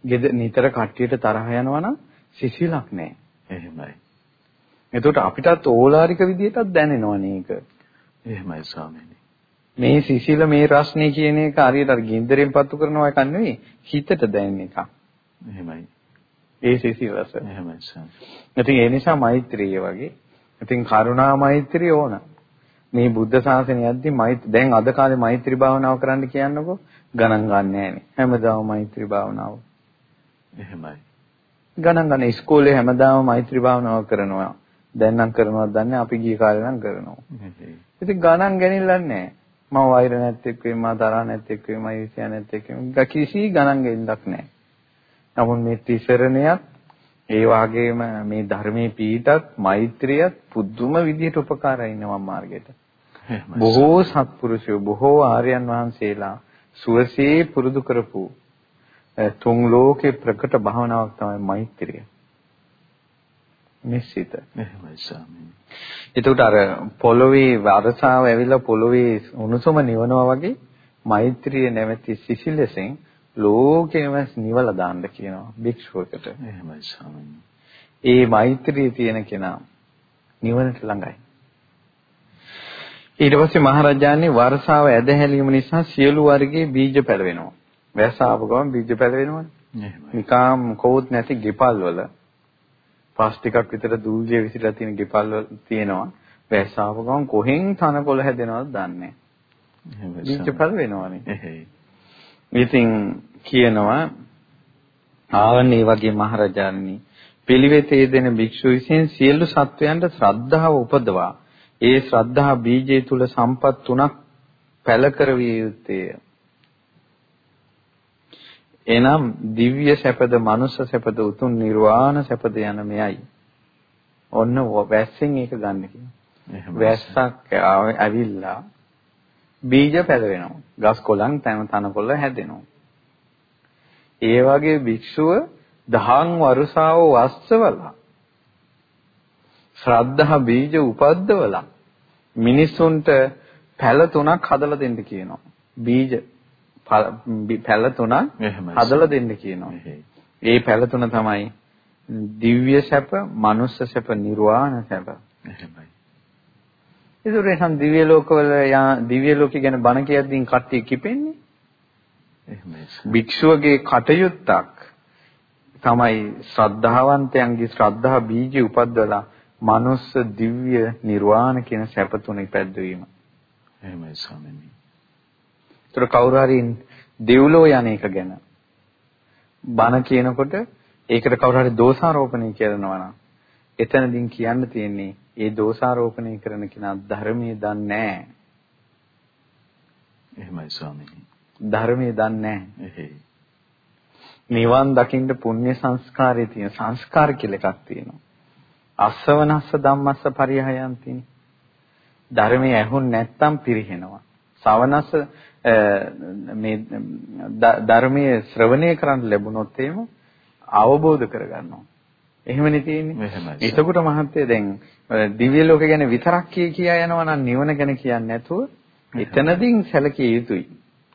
ගෙදර නිතර කට්ටියට තරහ යනවා සිසිලක් නැහැ. එහෙමයි. එතකොට අපිටත් ඕලාරික විදිහටත් දැනෙනවනේ ඒක. එහෙමයි ස්වාමීනි. මේ සිසිල මේ රස්නේ කියන එක හරියට අර ගින්දරෙන් පත්තු කරනවා එකක් නෙවෙයි හිතට දැනෙන එකක්. එහෙමයි. ඒ සිසිල රස. එහෙමයි සර්. ඉතින් ඒ නිසා මෛත්‍රිය වගේ. ඉතින් කරුණා මෛත්‍රිය ඕන. මේ බුද්ධ ශාසනය යද්දි මෛත්‍රී දැන් අද කාලේ මෛත්‍රී භාවනාව කරන්න කියන්නකෝ ගණන් ගන්න නෑනේ. හැමදාම මෛත්‍රී භාවනාව. එහෙමයි. ගණන් ගන්න ඉස්කෝලේ හැමදාම මෛත්‍රී භාවනාව කරනවා. දැන් නම් කරනවද දන්නේ අපි ගිය කාලේ නම් කරනවා. ඉතින් ගණන් ගණන්ලන්නේ නෑ. මම වෛර නැත්තේක් වෙයි මම තරහ නැත්තේක් වෙයි මම ඊර්ෂ්‍යා නැත්තේක් වෙයි කිසි ගණන් ගෙන්නක් නැහැ. නමුත් මේ තිසරණයත් ඒ වගේම මේ ධර්මයේ පීඨත් මෛත්‍රියත් පුදුම විදියට උපකාරයි ඉන්නවා මාර්ගයට. බොහෝ සත්පුරුෂයෝ බොහෝ ආර්යයන් වහන්සේලා සුවසේ පුරුදු කරපු තුන් ලෝකේ ප්‍රකට භාවනාවක් තමයි මෛත්‍රිය. නිශ්චිත. එහෙමයි ස්වාමීනි. එතකොට අර පොළොවේ වරසාව ඇවිල්ලා පොළොවේ උණුසුම නිවනවා වගේ මෛත්‍රිය නැමැති සිසිලසෙන් ලෝකෙම නිවලා දාන්න කියනවා භික්ෂුවකට. එහෙමයි ස්වාමීනි. ඒ මෛත්‍රිය තියෙන කෙනා නිවනට ළඟයි. ඊට පස්සේ මහරජාණන් වර්ෂාව ඇදහැලීම නිසා සියලු වර්ගයේ බීජ පැලවෙනවා. වැස්සාව ගමන් බීජ පැලවෙනවනේ. එහෙමයි. නිකාම් කවුත් නැති ගෙපල් වල පස් ටිකක් විතර දූවිලි විසිරලා තියෙන ගෙපල් තියෙනවා. වැස්සාව ගමන් කොහෙන් තනකොළ හැදෙනවද දන්නේ නැහැ. බීජපල වෙනවනේ. ඉතින් කියනවා ආවන්නේ වගේ මහරජාණනි පිළිවෙතේ දෙන භික්ෂු විසින් සියලු සත්වයන්ට ශ්‍රද්ධාව උපදවා ඒ ශ්‍රද්ධා බීජය තුල සම්පත් තුනක් පැල කරවිය යුත්තේය. එනම් දිව්‍ය සැපද මනුෂ්‍ය සැපද උතුම් නිර්වාණ සැපද යන මෙයයි. ඔන්න වැස්සෙන් ඒක ගන්න කියනවා. වැස්සක් ඇවිල්ලා බීජ පැලවෙනවා. ගස් කොළන් තන තනකොළ හැදෙනවා. ඒ වගේ භික්ෂුව දහං වරුසාව වස්සවලා ශ්‍රද්ධා බීජ උපද්දවලා මිනිසුන්ට පැල තුනක් හදලා දෙන්න කියනවා. බීජ පැල තුනක් හදලා දෙන්න කියනවා. ඒ පැල තුන තමයි දිව්‍ය සැප, මනුස්ස සැප, නිර්වාණ සැප. එහෙමයි. ඒතර එහෙනම් දිව්‍ය ලෝකවල යා දිව්‍ය ලෝකේ ගැන බණ කියද්දී කට්ටිය කිපෙන්නේ. එහෙමයි. භික්ෂුවගේ කටයුත්තක් තමයි ශ්‍රද්ධාවන්තයන්ගේ ශ්‍රද්ධා බීජය උපද්දවලා මනුස්ස දිව්‍ය නිර්වාණ කියන සැප තුන ඉපැද්දවීම. එහෙමයි ස්වාමීනි. ඒතර කවුරු හරි දෙව්ලෝ යන එක ගැන බණ කියනකොට ඒකට කවුරු හරි දෝෂාරෝපණය කරනවා නම් එතනදින් කියන්න තියෙන්නේ ඒ දෝෂාරෝපණය කරන කෙනා ධර්මයේ දන්නේ නැහැ. එහෙමයි ස්වාමීනි. ධර්මයේ දන්නේ නැහැ. නිවන් දකින්න පුණ්‍ය සංස්කාරයේ තියෙන සංස්කාර කියලා එකක් තියෙනවා. අස්සවනස්ස ධම්මස්ස පරිහයන්ති. ධර්මයේ ඇහුන් නැත්තම් පිරිහෙනවා. සවනස්ස මේ ධර්මයේ ශ්‍රවණය කරන්න ලැබුණොත් එහෙම අවබෝධ කරගන්නවා. එහෙමනේ තියෙන්නේ. එතකොට මහත්තයා දැන් දිව්‍ය ලෝක ගැන විතරක් කිය කියා යනවා නම් නිවන ගැන කියන්නේ නැතුව එතනදීන් සැලකිය යුතුයි.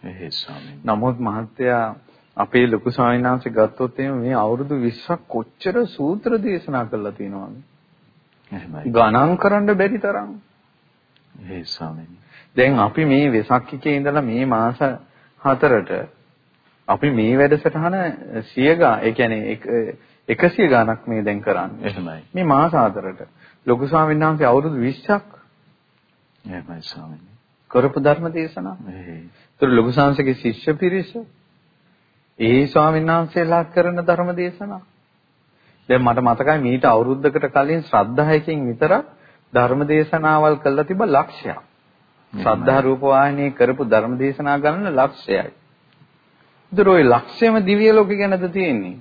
එහෙයි ස්වාමීනි. නමුත් මහත්තයා අපේ ලොකු ස්වාමීන් වහන්සේ ගත්තොත් මේ අවුරුදු 20ක් කොච්චර සූත්‍ර දේශනා කළා තියෙනවද? එහෙමයි. ගණන් කරන්න බැරි තරම්. එහෙයි ස්වාමීනි. දැන් අපි මේ වෙසක් එකේ ඉඳලා මේ මාස හතරට අපි මේ වැඩසටහන 100 ගා ඒ කියන්නේ 100 ගාණක් මේ දැන් කරන්නේ. එහෙමයි. මේ මාස හතරට ලොකු ස්වාමීන් වහන්සේ අවුරුදු 20ක් එහෙමයි ස්වාමීනි. කරපු ධර්ම දේශනා. එහෙයි. ඒතර ලොකු ස්වාමීන්ගේ ශිෂ්‍ය පිරිස ඒ ස්වාමීන් වහන්සේලා කරන ධර්ම දේශනා. දැන් මට මතකයි මීට අවුරුද්දකට කලින් ශ්‍රද්ධායකින් විතරක් ධර්ම දේශනාවල් කළා තිබ්බ ලක්ෂයක්. ශ්‍රද්ධා රූප වාහිනියේ කරපු ධර්ම දේශනා ගණන ලක්ෂයයි. ඒතර ওই ලක්ෂයම දිව්‍ය ලෝකෙ ගැනද තියෙන්නේ?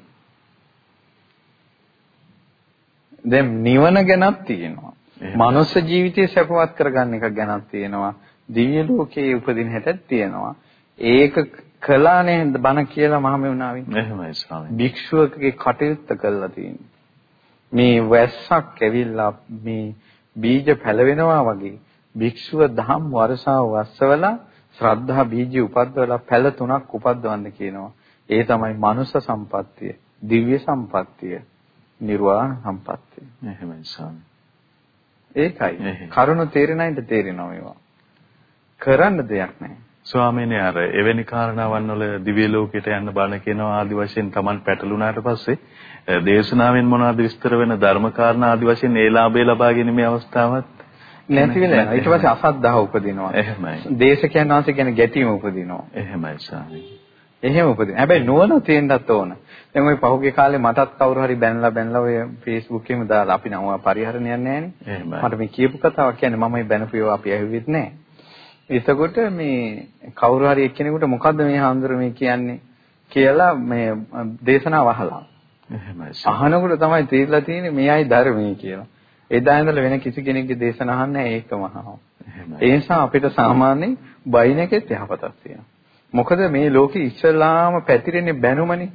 දැන් නිවන ගැනත් තියෙනවා. මනුස්ස ජීවිතය සැපවත් කරගන්න එක ගැනත් තියෙනවා. දිව්‍ය ලෝකයේ උපදින හැටත් තියෙනවා. ඒක කළානේ බණ කියලා මහමෙවුනාවින්. එහෙමයි ස්වාමී. භික්ෂුවකගේ කටයුත්ත කළා තියෙන්නේ. මේ වැස්සක් ඇවිල්ලා මේ බීජ පැලවෙනවා වගේ භික්ෂුව දහම් වර්ෂාව වස්සවලා ශ්‍රද්ධා බීජ උපද්දවලා පැල තුනක් උපද්දවන්න කියනවා. ඒ තමයි මනුෂ්‍ය සම්පත්තිය, දිව්‍ය සම්පත්තිය, නිර්වාණ සම්පත්තිය. එහෙමයි ස්වාමී. ඒකයි. කරුණ තේරෙනයිද තේරෙනවා මේවා. කරන්න දෙයක් නැහැ. ස්වාමීනි අර එවැනි කාරණාවන් වල දිව්‍ය ලෝකයට යන්න බණ කියනවා ආදි වශයෙන් Taman පැටළුණාට පස්සේ දේශනාවෙන් මොනවද විස්තර වෙන ධර්ම කාරණා ආදි වශයෙන් ඒ ලාභය ලබා ගැනීමේ අවස්ථාවක් නැති වෙලා ඊට පස්සේ අසද්ධාව උපදිනවා. එහෙමයි. දේශකයන් වහන්සේ කියන ගැටීම උපදිනවා. එහෙමයි ස්වාමීනි. එහෙම උපදින. හැබැයි නුවණ තියෙන්නත් ඕන. දැන් ওই පහුගිය කාලේ මටත් කවුරු හරි බැනලා බැනලා ඔය Facebook එකෙම දාලා අපි නම් ඔය පරිහරණයක් නැහැ නේ. මට මේ කියපු කතාවක් කියන්නේ මමයි බැනපු ඒවා අපි ඇහුවෙත් නැහැ. එතකොට මේ කවුරු හරි එක්කෙනෙකුට මොකද්ද මේ හාමුදුර මේ කියන්නේ කියලා මේ දේශනාව අහලා. එහෙමයි. අහනකොට තමයි තේරිලා තියෙන්නේ මෙයයි ධර්මයේ කියලා. එදා ඉඳලා වෙන කිසි කෙනෙක්ගේ දේශන අහන්නේ ඒකම අහනවා. ඒ නිසා අපිට සාමාන්‍යයෙන් බයින එකෙත් යහපතක් තියෙනවා. මොකද මේ ලෝකෙ ඉස්සලාම පැතිරෙන්නේ බැනුමනේ.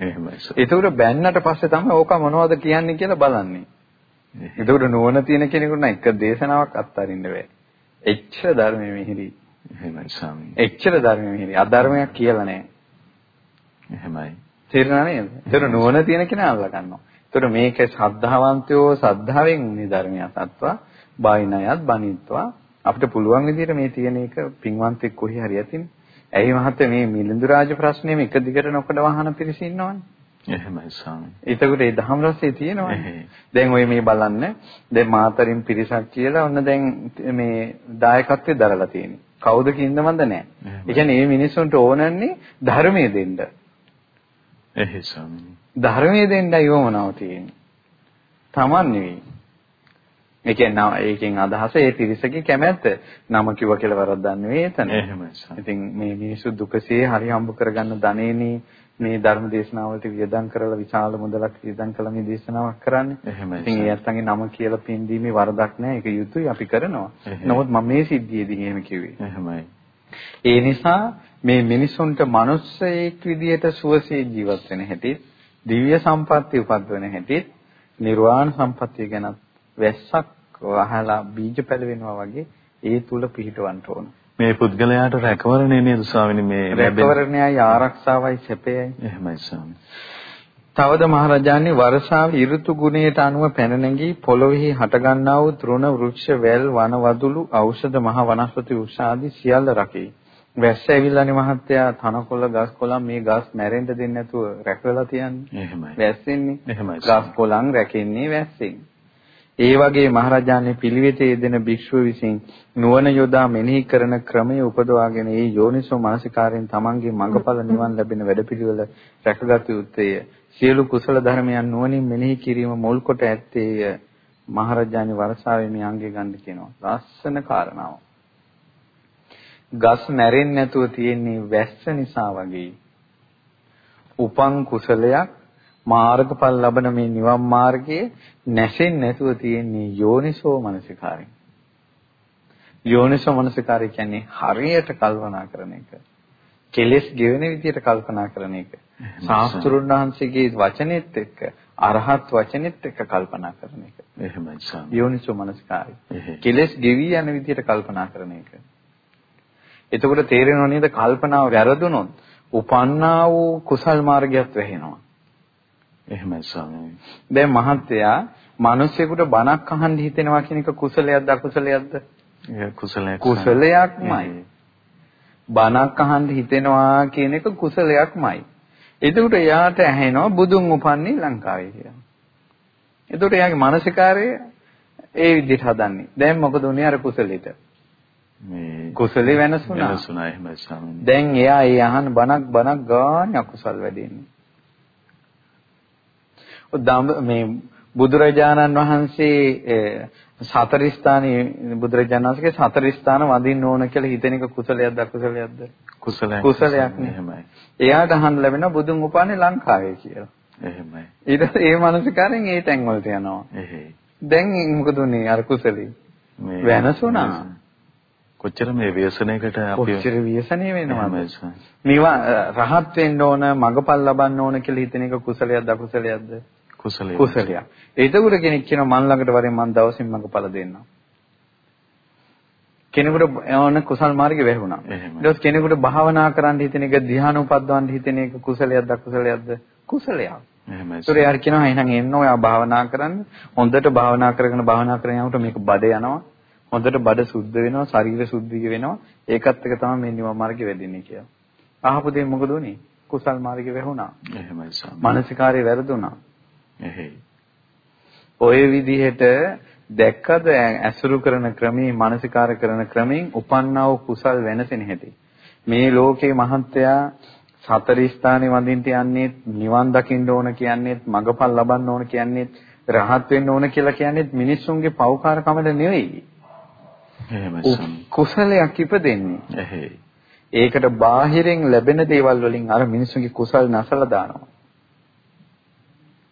එහෙමයි. ඒතකොට බැන්නට පස්සේ තමයි ඕක මොනවද කියන්නේ කියලා බලන්නේ. ඒතකොට නුවණ තියෙන කෙනෙකුට නම් එක දේශනාවක් අත්හරින්න බෑ. එච්චර ධර්මයේ මිහිරි. එහෙමයි ස්වාමී. එච්චර ධර්මයේ මිහිරි. අධර්මයක් කියලා නෑ. එහෙමයි. තේරුණා නේද? ඒතර නුවණ තියෙන කෙනා අල්ල ගන්නවා. ඒතර මේක ශ්‍රද්ධාවන්තයෝ ශ්‍රද්ධාවෙන් මේ ධර්මය අසත්වා, බායිනයත් බණිත්වා අපිට පුළුවන් විදිහට මේ තියෙන එක පින්වන්තෙක් කොහේ හරි ඇතිනේ. ඇයි මහත්තයා මේ මිලිඳු රාජ ප්‍රශ්නේම එක දිගට නොකඩ වහන පිරිස ඉන්නවනේ. එහෙමයි ස්වාමී. එතකොට ඒ දහම් රසයේ තියෙනවනේ. දැන් ඔය මේ බලන්න දැන් මාතරින් පිරිසක් කියලා ඔන්න දැන් මේ දායකත්වයේ දරලා තියෙන්නේ. කවුද කින්දමන්ද නැහැ. ඒ කියන්නේ මේ මිනිස්සුන්ට ඕනන්නේ ධර්මයේ දෙන්න. එහේ ස්වාමී. ධර්මයේ දෙන්නයි වමනාව තියෙන්නේ. Taman නෙවෙයි. ඒ කියන්නේ ඒකෙන් අදහස ඒ තිරිසගේ කැමැත්ත. නම කිව්ව කියලා වරද්දක් නෙවෙයි එතන. එහෙමයි. ඉතින් මේ මිනිස්සු දුකසේ හරි හම්බ කරගන්න ධනෙනේ මේ ධර්ම දේශනාවලට වියදම් කරලා විශාල මුදලක් වියදම් කළා මේ දේශනාවක් කරන්නේ. එහෙමයි. ඉතින් ඒ අත්තන්ගේ නම කියලා පින්දීමේ වරදක් නැහැ. ඒක යුතුයි අපි කරනවා. නමුත් මම මේ සිද්ධියේදී එහෙම කිව්වේ. එහෙමයි. ඒ නිසා මේ මිනිසුන්ට මිනිස්සෙක් විදියට සුවසේ ජීවත් වෙන හැටි, දිව්‍ය සම්පත්තිය උපද්දවන හැටි, නිර්වාණ සම්පත්තිය ගැන වැස්සක් වහලා බීජ පැලවෙනවා වගේ ඒ තුල පිහිටවන්න ඕන. මේ පුද්ගලයාට රැකවරණය නේද ස්වාමීනි මේ රැකවරණයයි ආරක්ෂාවයි සැපයයි එහෙමයි ස්වාමී. තවද මහරජාණන් වර්ෂාවේ ඍතු ගුණයට අනුව පැන නැගී පොළොවේ හටගන්නා වූ තෘණ වෘක්ෂ වැල් වන වදුළු ඖෂධ මහ වනස්පති ආදී සියල්ල රකේ. වැස්ස ඇවිල්ලානේ මහත්තයා තනකොළ ගස් කොළන් මේ ගස් මැරෙන්න දෙන්නේ නැතුව රැකවලා තියන්නේ. එහෙමයි. වැස්සෙන්නේ. එහෙමයි. ගස් කොළන් රැකෙන්නේ වැස්සෙන්. ඒ වගේ මහරජාණන් පිළිවෙතේ යෙදෙන භික්ෂුව විසින් නුවණ යොදා මෙනෙහි කරන ක්‍රමයේ උපදවාගෙන ඒ යෝනිසෝ මානසිකාරයෙන් තමන්ගේ මඟඵල නිවන් ලැබෙන වැඩපිළිවෙල රැකගත යුත්තේය. සියලු කුසල ධර්මයන් නුවණින් මෙනෙහි කිරීම මුල් කොට ඇත්තේය. මහරජාණන් වරසාවේ මේ අංගය ගන්න කියනවා. ලස්සන කාරණාව. ගස් මැරෙන්නේ නැතුව තියෙන්නේ වැස්ස නිසා වගේ. උපං කුසලයක් මාර්ගඵල ලබන මේ නිවන් මාර්ගයේ නැසෙන්නේ නැතුව තියෙන්නේ යෝනිසෝ මනසිකාරයෙන්. යෝනිසෝ මනසිකාරය කියන්නේ හරියට කල්පනා කරන එක. කෙලෙස් ගෙවෙන විදිහට කල්පනා කරන එක. ශාස්ත්‍රුන් වහන්සේගේ වචනේත් එක්ක අරහත් වචනේත් එක්ක කල්පනා කරන එක. එහෙමයි සාම. යෝනිසෝ මනසිකාරය. කෙලෙස් ගෙවි යන විදිහට කල්පනා කරන එක. එතකොට තේරෙනව නේද කල්පනාව වැරදුනොත් උපන්නා වූ කුසල් මාර්ගයත් වැහෙනවා. එහෙමයි ස්වාමීනි. දැන් මහත්තයා මිනිස්සෙකුට බණක් අහන්න හිතෙනවා කියන එක කුසලයක්ද අකුසලයක්ද? කුසලයක්. කුසලයක්මයි. බණක් අහන්න හිතෙනවා කියන එක කුසලයක්මයි. එතකොට එයාට ඇහෙනවා බුදුන් උපන්නේ ලංකාවේ කියලා. එතකොට එයාගේ මානසිකාරය ඒ විදිහට හදන්නේ. දැන් මොකද උනේ අර කුසලෙට? මේ කුසලේ වෙනසුණා. වෙනසුණා එහෙමයි ස්වාමීනි. දැන් එයා ඒ අහන බණක් බණක් ගානේ අකුසල් වැඩෙන්නේ. මේ බුදුරජාණන් වහන්සේ සතර ස්ථානයේ බුදුරජාණන් වහන්සේගේ සතර ස්ථාන වඳින්න ඕන කියලා හිතෙන එක කුසලයක්ද අකුසලයක්ද? කුසලයක්. කුසලයක් එහෙමයි. එයාට අහන්න ලැබෙන බුදුන් උපන්නේ ලංකාවේ කියලා. එහෙමයි. ඊට ඒ මනසකාරයෙන් ඒ තැන් වලට යනවා. එහෙයි. දැන් මොකද උනේ අර කුසලී? වෙනසුණා. කොච්චර මේ ව්‍යසනයකට අපි කොච්චර ව්‍යසනය වෙනවද? නිවා රහත් වෙන්න ඕන, මගපල් ලබන්න ඕන කියලා හිතන එක කුසලයක්ද අකුසලයක්ද? කුසලයක්. කුසලයක්. ඒතකොට කෙනෙක් කියනවා මන් ළඟට වරෙන් මන් දවසින් මඟපල දෙන්නම්. කෙනෙකුට ඕන කුසල් මාර්ගෙ වැහුණා. ඊට කෙනෙකුට භාවනා කරන්න හිතෙන එක ධ්‍යාන උපද්දවන්න හිතෙන එක කුසලයක්ද අකුසලයක්ද? කුසලයක්. එහෙමයි. ඒතර යාර කියනවා එහෙනම් එන්න ඔයා භාවනා කරන්න. හොඳට භාවනා කරගෙන භාවනා කරගෙන යනකොට මේක බඩ යනවා. හොඳට බඩ සුද්ධ වෙනවා, ශරීර සුද්ධිය වෙනවා. ඒකත් එක තමයි මේ නිවන් මාර්ගෙ වෙදින්නේ කියලා. අහපු දේ මොකද උනේ? කුසල් මාර්ගෙ වැහුණා. එහෙමයි සම්. මානසිකාරය වැරදුනා. එහෙයි. ඔය විදිහට දැක්කද ඇසුරු කරන ක්‍රමී මානසිකාර කරන ක්‍රමෙන් උපන්නා වූ කුසල් වෙනසෙන හැටි. මේ ලෝකේ මහත්යා සතර ස්ථානේ වඳින්ට යන්නේ නිවන් දකින්න ඕන කියන්නේ මගපල් ලබන්න ඕන කියන්නේ රහත් වෙන්න ඕන කියලා කියන්නේ මිනිස්සුන්ගේ පෞකාරකමද නෙවෙයි. එහෙමයි. කුසලයක් ඉපදෙන්නේ. එහෙයි. ඒකට බාහිරින් ලැබෙන දේවල් වලින් අර මිනිස්සුන්ගේ කුසල් නැසලා දානවා.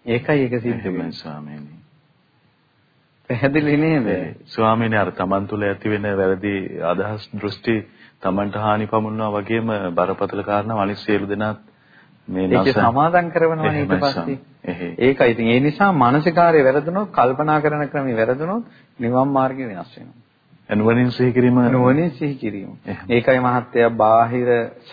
ඒකයි ඒක සිද්ධ වෙන්නේ ස්වාමීනි. පැහැදිලි නේද? ස්වාමීනි අර Taman තුල ඇති වෙන වැරදි අදහස් දෘෂ්ටි Tamanට හානි පමුණනවා වගේම බරපතල කාරණා අනිත් සියලු දෙනාත් මේ ඒක සමාදම් කරනවා ඊට පස්සේ. ඒකයි ඉතින් ඒ නිසා මානසිකාරය වැරදුනොත් කල්පනා කරන ක්‍රමය වැරදුනොත් නිවන් මාර්ගය වෙනස් වෙනවා. නුවණින් සිහි කිරීම නුවණින් සිහි කිරීම. ඒකයි මහත්තයා බාහිර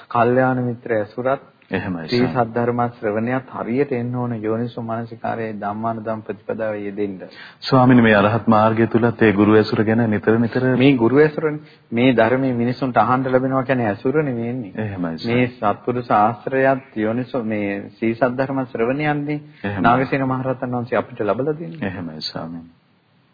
කල්යාණ මිත්‍ර ඇසුරත් එහෙමයි. මේ සද්ධර්ම ශ්‍රවණයත් හරියට එන්න ඕන යෝනිසෝ මානසිකාරයේ ධම්මාන ධම් ප්‍රතිපදාවේ යෙදෙන්න. ස්වාමීනි මේ අරහත් මාර්ගය තුලත් ඒ ගුරු ඇසුර ගැන නිතර නිතර මේ ගුරු ඇසුරනේ මේ ධර්මයේ මිනිසුන්ට අහන්න ලැබෙනවා කියන්නේ ඇසුරනේ මේන්නේ. එහෙමයි. මේ සත්පුරුෂ ආශ්‍රයත් යෝනිසෝ මේ සී සද්ධර්ම ශ්‍රවණයන්නේ නාගසේන මහරහතන් වහන්සේ අපිට ලබලා දෙන්නේ. එහෙමයි ස්වාමීනි.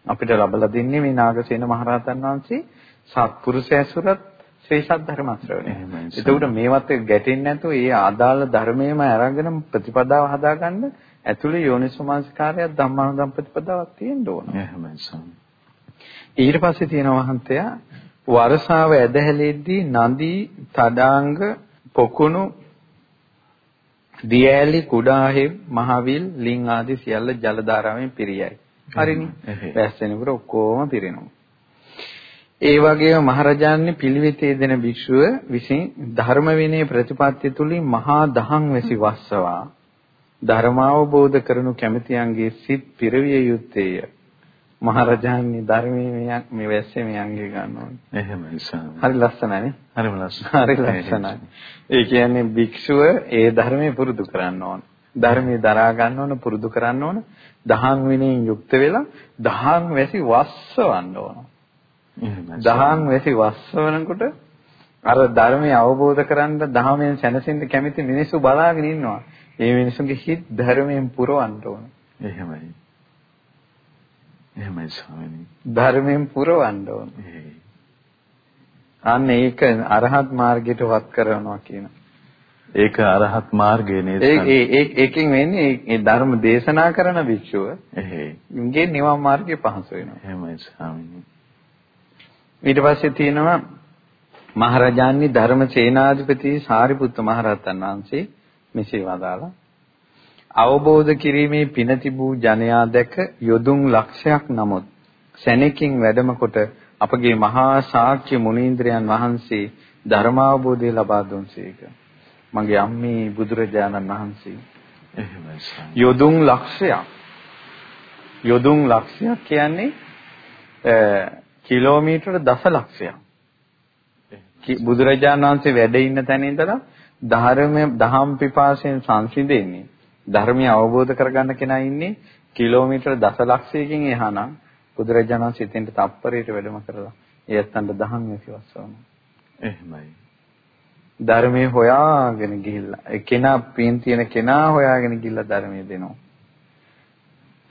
අපිට ලබලා දෙන්නේ මේ නාගසේන මහරහතන් වහන්සේ සත්පුරුෂ ඇසුරත් ශ්‍රී සද්ධර්ම ශ්‍රවණය. එතකොට මේවත් ගැටෙන්නේ නැතුව ඒ ආදාළ ධර්මයේම අරගෙන ප්‍රතිපදාව හදාගන්න ඇතුළේ යෝනිසෝමනස්කාරයක් ධම්මානුධම් ප්‍රතිපදාවක් තියෙන්න ඕන. එහෙමයි සම්. ඊට පස්සේ තියෙනවා හන්තයා වරසාව ඇදහැලෙද්දී නදී තඩාංග පොකුණු දියැලි කුඩාහෙ මහවිල් ලිං ආදී සියල්ල ජල ධාරාවෙන් පිරියයි. හරිනේ. වැස්සෙනකොට ඔක්කොම පිරෙනවා. ඒ වගේම මහරජාණන් පිළිවෙතේ දෙන භික්ෂුව විසින් ධර්ම විනය ප්‍රතිපත්තිය තුලින් මහා දහම් වැසි වස්සවා ධර්ම අවබෝධ කරනු කැමැතියන්ගේ සිත් පිරවිය යුත්තේය. මහරජාණන් ධර්මයේ මේ වැස්සේ මේ අංගේ ගන්නවා. එහෙමයි සාම. හරි ලස්සනනේ. හරිම ලස්සනයි. හරි ලස්සනයි. ඒ කියන්නේ භික්ෂුව ඒ ධර්මයේ පුරුදු කරන්න ඕන. ධර්මයේ දරා ගන්න ඕන පුරුදු කරන්න ඕන. දහම් විනයෙන් යුක්ත වෙලා දහම් වැසි වස්සවන්න ඕන. දහම් වැසි වස්සවනකොට අර ධර්මය අවබෝධ කරගන්න දහමෙන් සැනසෙන්න කැමති මිනිස්සු බලාගෙන ඉන්නවා. මේ මිනිස්සුන්ගේ හිත් ධර්මයෙන් පුරවන්න ඕන. එහෙමයි. එහෙමයි ස්වාමීනි. ධර්මයෙන් පුරවන්න ඕන. අන්න ඒක අරහත් මාර්ගයට වත් කරනවා කියන. ඒක අරහත් මාර්ගය නේද? ඒ ඒ ඒකෙන් වෙන්නේ ඒ ධර්ම දේශනා කරන භික්ෂුව. එහේ. උන්ගේ නිවන් මාර්ගය පහසු වෙනවා. එහෙමයි ස්වාමීනි. ඊට පස්සේ තියෙනවා මහරජාණන් ධර්ම සේනාධිපති සාරිපුත්ත මහරහතන් වහන්සේ මෙසේ වදාලා අවබෝධ කිරීමේ පින තිබූ ජනයා දැක යොදුන් ලක්ෂයක් නමුත් සැනකින් වැඩම කොට අපගේ මහා ශාක්‍ය මුනීන්ද්‍රයන් වහන්සේ ධර්මාවබෝධය ලබා දුන්සේක. මගේ අම්මේ බුදුරජාණන් වහන්සේ. යොදුන් ලක්ෂයක්. යොදුන් ලක්ෂයක් කියන්නේ කිලෝමීටර දසලක්ෂයක්. බුදුරජාණන් වහන්සේ වැඩ ඉන්න තැන ඉඳලා ධර්මයේ දහම් පිපාසයෙන් සංසිඳෙන්නේ ධර්මය අවබෝධ කරගන්න කෙනා ඉන්නේ කිලෝමීටර දසලක්ෂයකින් එහානම් බුදුරජාණන් සිතෙන්ට තප්පරයට වැඩම කරලා ඒ ඇත්තන්ට දහම් විශ්වාසවනවා. එහෙමයි. ධර්මයේ හොයාගෙන ගිහිල්ලා ඒ කෙනා පින් තියෙන කෙනා හොයාගෙන ගිහිල්ලා ධර්මයේ දෙනවා.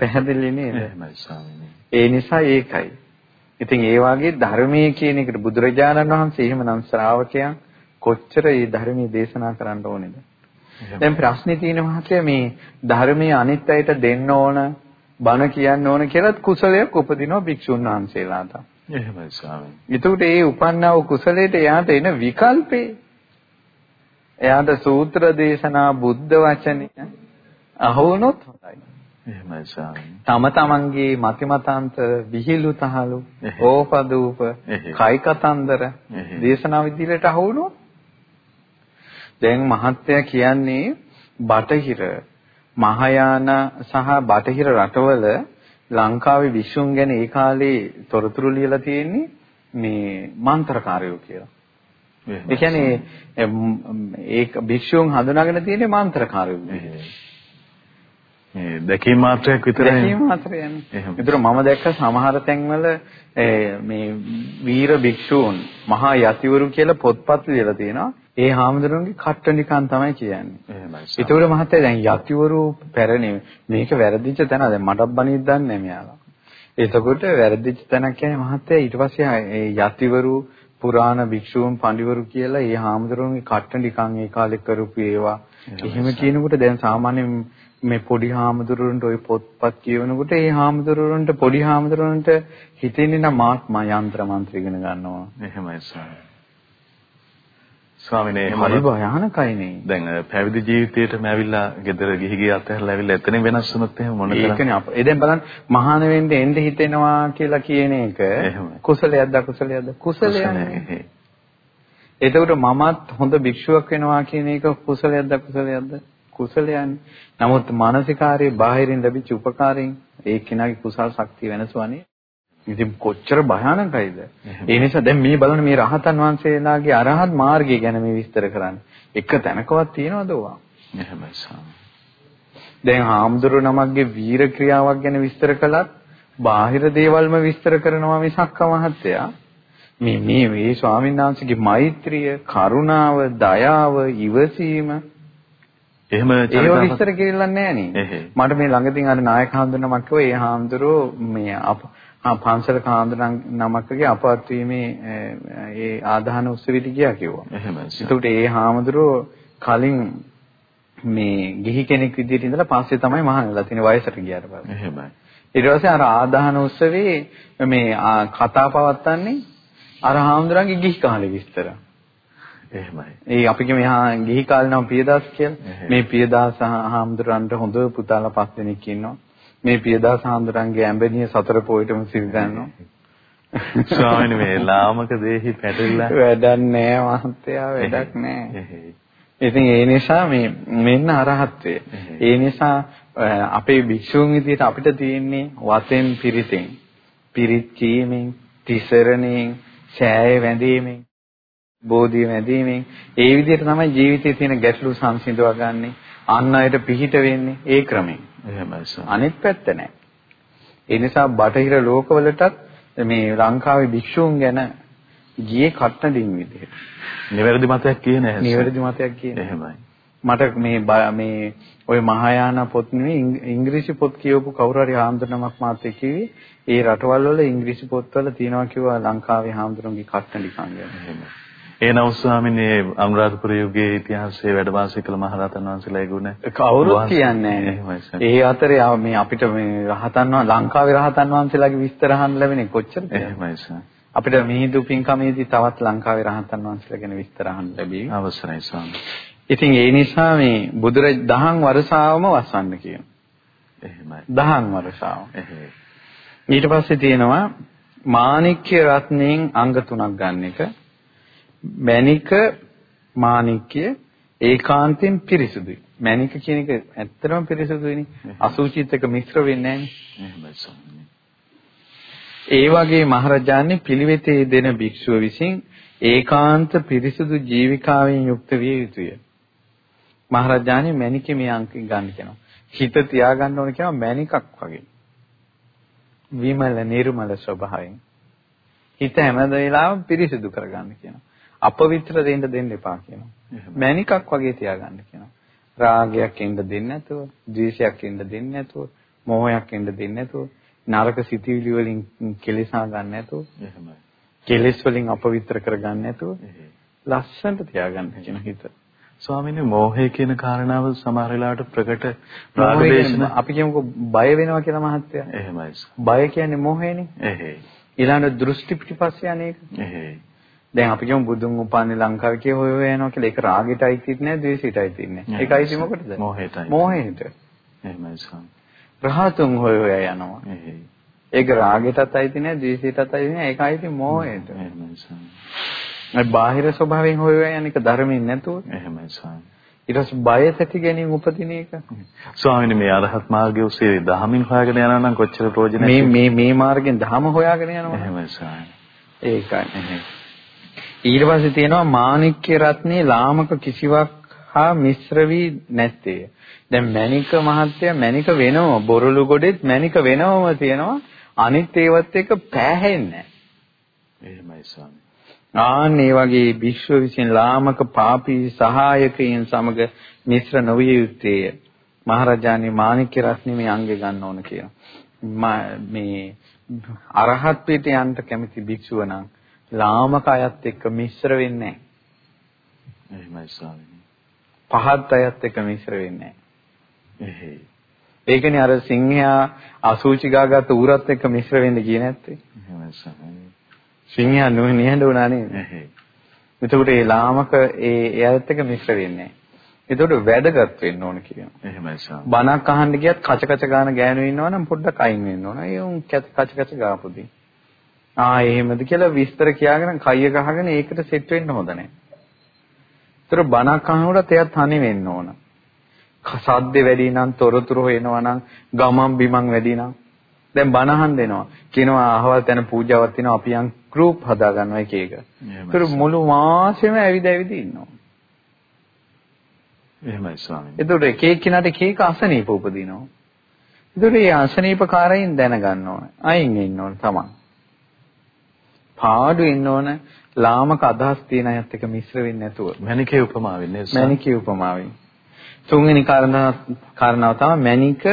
පැහැදිලි නේද? එහෙමයි ස්වාමීනි. ඒ නිසා ඒකයි. ඉතින් ඒ වාගේ ධර්මයේ කියන එකට බුදුරජාණන් වහන්සේ එහෙමනම් ශ්‍රාවකයන් කොච්චර මේ ධර්මයේ දේශනා කරන්න ඕනේද? දැන් ප්‍රශ්නේ තියෙන මහත්තයා මේ ධර්මයේ අනිත් අයට දෙන්න ඕන බණ කියන්න ඕන කියලාත් කුසලයක් උපදිනවා භික්ෂුන් වහන්සේලාට. එහෙමයි ස්වාමීනි. ඒකට ඒ උපන්නා වූ කුසලයට එයාට එන විකල්පේ එයාට සූත්‍ර දේශනා බුද්ධ වචනය අහුනොත් හොඳයි. එහෙමයි ස්වාමීනි. තම තමන්ගේ මති මතාන්තර විහිළු තහළු ඕපදූප කයි කතන්දර දේශනා විදිහට අහුනොත් දැන් මහත්ය කියන්නේ බටහිර මහායාන සහ බටහිර රටවල ලංකාවේ විශ්වුන් ගැන ඒ කාලේ තොරතුරු ලියලා තියෙන්නේ මේ මන්ත්‍රකාරයෝ කියලා. ඒ කියන්නේ ඒක භික්ෂුන් හඳුනාගෙන තියෙන්නේ මන්ත්‍රකාරයෝ. මේ දැකීම මාත්‍රයක් විතරයි. දැකීම මාත්‍රයනේ. ඒතර මම දැක්ක සමහර තැන්වල මේ වීර භික්ෂූන් මහා යතිවරු කියලා පොත්පත් ලියලා තියෙනවා. ඒ හාමුදුරන්ගේ කට්ටනිකන් තමයි කියන්නේ. එහෙමයි. ඒතකොට මහත්තයා දැන් යතිවරු පැරණි මේක වැරදිච්ච තැන දැන් මටත් බණින්න දන්නේ මෙයාලා. එතකොට වැරදිච්ච තැනක් කියන්නේ මහත්තයා ඊට පස්සේ ඒ යතිවරු පුරාණ භික්ෂූන් පඬිවරු කියලා ඒ හාමුදුරුවන්ගේ කට්ටනිකන් ඒ කාලේ කරපු ඒවා. එහෙම කියනකොට දැන් සාමාන්‍යයෙන් මේ පොඩි හාමුදුරුවන්ට ওই පොත්පත් කියවනකොට ඒ හාමුදුරුවන්ට පොඩි හාමුදුරුවන්ට හිතෙන්නේ නම් මාත්මා යంత్ర මන්ත්‍ර ඉගෙන ගන්නවා. එහෙමයි ස්වාමී. ස්වාමීනේ හරි භයානකයිනේ. දැන් පැවිදි ජීවිතේටම ඇවිල්ලා ගෙදර ගිහි ගිය අතහැරලා ඇවිල්ලා එතනින් වෙනස් වුණොත් එහෙම මොන කරන්නේ? ඒකනේ අපේ. දැන් බලන්න මහාන වෙන්න එන්න හිතෙනවා කියලා කියන එක කුසලයක්ද අකුසලයක්ද? කුසලයනේ. එතකොට මමත් හොඳ භික්ෂුවක් වෙනවා කියන එක කුසලයක්ද අකුසලයක්ද? කුසලයන්නේ. නමුත් මානසිකාරයේ බාහිරින් ලැබිච්ච උපකාරයෙන් ඒ කෙනාගේ කුසල් ශක්තිය වෙනසවන්නේ. ඉතින් කොච්චර භයානකයිද? ඒ නිසා දැන් මේ බලන්න මේ රහතන් වහන්සේලාගේ අරහත් මාර්ගය ගැන මේ විස්තර කරන්නේ. එක තැනකවත් තියනවද ඕවා? එහෙමයි සාම. දැන් හාමුදුරු නමක්ගේ වීර ක්‍රියාවක් ගැන විස්තර කළත් බාහිර දේවල්ම විස්තර කරනවා මිසක් මහත්තයා මේ මේ මේ ස්වාමීන් වහන්සේගේ මෛත්‍රිය, කරුණාව, දයාව, ඉවසීම එහෙම ඒව විස්තර කියලා නැහැ. මට මේ ළඟදීන් අර නායක හඳුනනමක් කිව්වා ඒ හාමුදුරුවෝ මේ පන්සල කාන්දරන් නමකගේ අපවත් වීමේ ඒ ආදාන උත්සවෙට ගියා කිව්වා. එහෙමයි. ඒකට ඒ හාමුදුරුවෝ කලින් මේ ගිහි කෙනෙක් විදිහට ඉඳලා පස්සේ තමයි මහාන වෙලා තියෙන වයසට ගියාට පස්සේ. එහෙමයි. ඊට පස්සේ අර ආදාන උත්සවේ මේ කතා පවත්වන්නේ අර හාමුදුරන්ගේ ගිහි කාලේ විස්තර. එහෙමයි. ඒ අපි කියමු ගිහි කාලේ නම් පියදාස් කියලා. මේ පියදාස හාමුදුරන්ට හොඳ පුතාලා පස් දෙනෙක් ඉන්නවා. මේ පියදාස හාමුදුරන්ගේ ඇඹෙනිය සතර පොයටම සිල් ගන්නවා. ස්වාමීනි මේ ලාමක දේහි පැටලලා වැඩක් නෑ මහත්තයා වැඩක් නෑ. ඉතින් ඒ නිසා මේ මෙන්න අරහත්ත්වය. ඒ නිසා අපේ භික්ෂුන් විදියට අපිට තියෙන්නේ වතෙන් පිරිතෙන් පිරිත් කීමෙන් තිසරණෙන් ඡාය වැඳීමෙන් බෝධිය වැඳීමෙන් ඒ විදිහට තමයි ජීවිතයේ තියෙන ගැටලු සංසිඳවා ගන්නෙ. අන් අයට පිහිට වෙන්නේ ඒ ක්‍රමෙන්. එහෙමයි අනිත් පැත්ත නෑ. ඒ නිසා බටහිර ලෝකවලටත් මේ ලංකාවේ භික්ෂූන් ගැන ගියේ කට්ටඩින් විදිහට. නිවැරදි මතයක් කියන්නේ නැහැ. නිවැරදි මතයක් කියන්නේ. එහෙමයි. මට මේ මේ ওই මහායාන පොත් නෙවෙයි ඉංග්‍රීසි පොත් කියවපු කවුරු හරි හාමුදුරනමක් මාත් කිව්වේ ඒ රටවල් වල ඉංග්‍රීසි පොත්වල තියෙනවා කිව්වා ලංකාවේ හාමුදුරන්ගේ කට්ටඩිකම් ගැන. ඒ නව ස්වාමිනේ අනුරාධපුර යුගයේ ඉතිහාසයේ වැඩ වාසය කළ මහරහතන් වහන්සේලාගේ ගුණ කවුරුත් කියන්නේ නැහැ. ඒ අතරේ මේ අපිට මේ රහතන් ලංකාවේ රහතන් වහන්සේලාගේ විස්තර අහන්න ලැබෙන්නේ කොච්චරද? එහෙමයි සර්. අපිට මිහිඳු පින්කමේදී තවත් ලංකාවේ රහතන් වහන්සේලා ගැන විස්තර අහන්න ලැබෙයි. අවසරයි ස්වාමී. ඉතින් ඒ නිසා මේ බුදුර දහම් වරසාවම වසන්න කියනවා. එහෙමයි. දහම් වරසාව. එහෙයි. ඊට පස්සේ තියෙනවා මාණික්‍ය රත්නයෙන් අංග තුනක් ගන්න එක. මණික මාණික්‍ය ඒකාන්තයෙන් පිරිසුදුයි. මණික කියන එක ඇත්තටම පිරිසුදුයිනේ. අසුචිත් එක මිශ්‍ර වෙන්නේ නැහැ. ඒ වගේ මහරජාණන් පිළිවෙතේ දෙන භික්ෂුව විසින් ඒකාන්ත පිරිසුදු ජීවිකාවෙන් යුක්ත විය යුතුය. මහරජාණන් මණිකේ මේ අංක ගන්න කියනවා. හිත තියාගන්න ඕන කියනවා මණිකක් වගේ. විමල නිර්මල ස්වභාවයෙන්. හිත හැම වෙලාවෙම පිරිසිදු කරගන්න කියනවා. අපවිත්‍ර දෙන්න දෙන්න එපා කියනවා. මණිකක් වගේ තියාගන්න කියනවා. රාගයක් එන්න දෙන්නේ නැතුව, ද්වේෂයක් එන්න දෙන්නේ නැතුව, මෝහයක් එන්න දෙන්නේ නැතුව, නරක සිතිවිලි වලින් කෙලෙසා ගන්න නැතුව, එහෙමයි. කෙලෙස් වලින් අපවිත්‍ර කරගන්න නැතුව, ලස්සනට තියාගන්න කියන හිත. ස්වාමීනි මෝහය කියන කාරණාව සමහර වෙලාවට ප්‍රකට රාගදේශන අපි කියමුකෝ බය වෙනවා කියලා මහත්තයා. එහෙමයි. බය කියන්නේ මෝහයනේ. එහෙයි. ඊළඟ දෘෂ්ටි පිටිපස්සේ අනේක. එහෙයි. දැන් අපි කියමු බුදුන් උපන්නේ ලංකාවේ කිය හොය හොය යනවා කියලා ඒක රාගෙටයි තින්නේ ද්වේෂෙටයි තින්නේ. ඒකයි ඉති මොකටද? මෝහයටයි. මෝහයට. එහෙමයි ස්වාමී. රහතුන් හොය හොය යනවා. ඒක රාගෙටත් අයිති නැහැ ද්වේෂෙටත් අයිති නැහැ ඒකයි ඉති මෝහයට. එහෙමයි ස්වාමී. ඒ බාහිර ස්වභාවයෙන් හොය හොය යන එක ධර්මයෙන් නැතුව. එහෙමයි ස්වාමී. ඊට පස්සේ බය ඇති ගැනීම උපදින එක. ස්වාමීනි මේ අරහත් මාර්ගයේ ඔස්සේ දහමින් හොයාගෙන යනවා නම් කොච්චර ප්‍රයෝජනයි. මේ මේ මේ මාර්ගෙන් ධම හොයාගෙන යනවා. එහෙමයි ස්වාමී. ඒකයි. ඊට පස්සේ තියෙනවා මාණික්‍ය රත්නේ ලාමක කිසිවක් හා මිශ්‍ර වී නැත්තේ. දැන් මණික මහත්ය මණික වෙනව බොරළු ගොඩෙත් මණික වෙනවම තියෙනවා. අනිත් ඒවත් එක පෑහෙන්නේ නැහැ. එහෙමයි ස්වාමී. ආන් ඒ වගේ විශ්ව විසින් ලාමක පාපී සහායකයන් සමග මිශ්‍ර නොවිය යුත්තේය. මහරජාණන් මාණික්‍ය රත්නේ මේ අංගේ ගන්න ඕන කියලා. මේ අරහත් පිට යන්න කැමති භික්ෂුව නම් ලාමක අයත් එක්ක මිශ්‍ර වෙන්නේ නැහැ. එහෙමයි ස්වාමීනි. පහත් අයත් එක්ක මිශ්‍ර වෙන්නේ නැහැ. එහෙයි. ඒකනේ අර සිංහයා අසූචි ගාගත් ඌරත් එක්ක මිශ්‍ර වෙන්න ගියේ නැත්තේ. එහෙමයි ස්වාමීනි. සිංහයා නිහඬ වුණා නේද? එහෙයි. එතකොට ඒ ලාමක ඒ එයාත් එක්ක මිශ්‍ර වෙන්නේ නැහැ. එතකොට වැදගත් වෙන්න ඕන කියනවා. එහෙමයි ස්වාමී. බණක් අහන්න ගියත් කච කච ගාන ගෑනු ඉන්නවනම් පොඩ්ඩක් අයින් වෙන්න ඕන. ඒ උන් කච කච ගාපුදී. ආ එහෙමද කියලා විස්තර කියාගෙන කය ගහගෙන ඒකට සෙට් වෙන්න හොඳ නැහැ. ඒතර බණක් අහනකොට එයා තනි වෙන්න ඕන. සද්ද වැඩි නම් තොරතුරු වෙනවා නම් ගමන් බිමන් වැඩි නම් දැන් බණ අහන් දෙනවා. කියනවා අහවල් තැන පූජාවක් තියෙනවා අපි යන් ගෲප් හදා ගන්නවා එක එක. ඒතර මුළු මාසෙම ඇවිද ඇවිද ඉන්නවා. එහෙමයි ස්වාමීනි. ඒතර එක එක්කිනාට එක එක අසනීප උපදිනවා. ඒතර මේ අසනීපකාරයින් දැනගන්න ඕන. අයින් වෙන්න ඕන තමයි. පාඩු ඉන්න ඕන ලාමක අදහස් තියෙන අයත් එක්ක මිශ්‍ර වෙන්නේ නැතුව. මණිකේ උපමාවෙන් නේද? මණිකේ උපමාවෙන්. තුන්වෙනි කාරණා කාරණාව තමයි මණික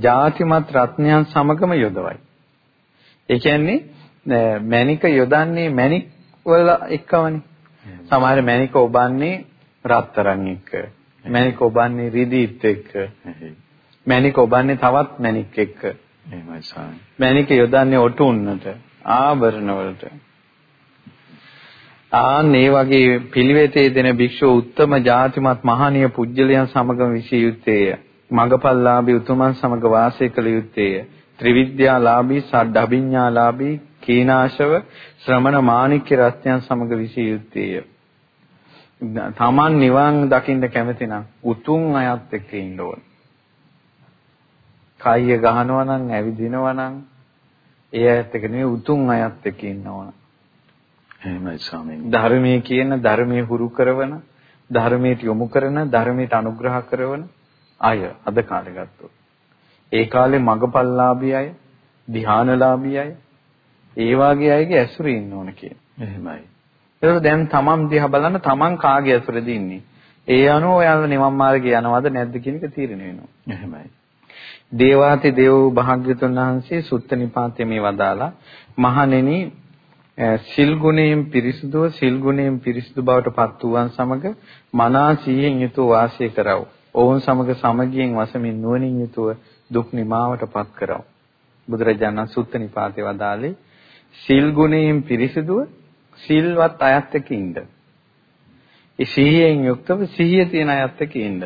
ಜಾතිමත් රත්නයන් සමගම යොදවයි. ඒ කියන්නේ මණික යොදන්නේ මණික් වල එක්කමනේ. සමහර මණික ඔබන්නේ රත්තරන් එක්ක. මණික ඔබන්නේ රිදීත් එක්ක. මණික ඔබන්නේ තවත් මණික් එක්ක. එහෙමයි සාමි. මණික යොදන්නේ ඔටුන්නට. ආභරණ වලට ආන් ඒ වගේ පිළිවෙතේ දෙන භික්ෂුව උත්තම ජාතිමත් මහණීය පුජ්‍යලයන් සමගම විසිය යුත්තේය. මගපල්ලාභී උතුමන් සමග වාසය කළ යුත්තේය. ත්‍රිවිද්‍යාලාභී සඩ්ඩබිඤ්ඤාලාභී කීනාශව ශ්‍රමණ මාණික්‍ය රත්නයන් සමග විසිය යුත්තේය. තමන් නිවන් දකින්න කැමති නම් උතුම් අයත් එක්ක ඉන්න ඕන. කය ගහනවා නම් ඇවිදිනවා නම් ඒ අයත් එක්ක නෙවෙයි උතුම් අයත් එක්ක ඉන්න ඕන. එහෙමයි ස්වාමීනි. ධර්මයේ කියන ධර්මයේ හුරු කරන, ධර්මයට යොමු කරන, ධර්මයට අනුග්‍රහ කරන අය අද කාලේ ගත්තොත්. ඒ කාලේ මගපල්ලාභී අය, ධානලාභී අය, ඒ වාගේ අයගේ ඇසුරේ ඉන්න ඕන කියන. එහෙමයි. ඒක දැන් තමන් දිහා බලන්න තමන් කාගේ ඇසුරේද ඉන්නේ? ඒ අනුව ඔයාලා නිවන් මාර්ගේ යනවද නැද්ද කියන එක තීරණය වෙනවා. එහෙමයි. දේවාති දේව භාග්‍යතුන් වහන්සේ සුත්ත නිපාතයේ මේ වදාලා මහණෙනි සිල් ගුණයෙන් පිරිසුදුව සිල් ගුණයෙන් පිරිසුදු බවට පත් වූවන් සමග මනා සිහියෙන් යුතුව වාසය කරව. ඔවුන් සමග සමගියෙන් වසමින් නුවණින් යුතුව දුක් නිමාවට පත් කරව. බුදුරජාණන් සුත්ත නිපාතේ වදාළේ සිල් ගුණයෙන් පිරිසුදුව සිල්වත් අයත් එක්ක ඉන්න. ඒ සිහියෙන් යුක්තව සිහිය තියෙන අයත් එක්ක ඉන්න.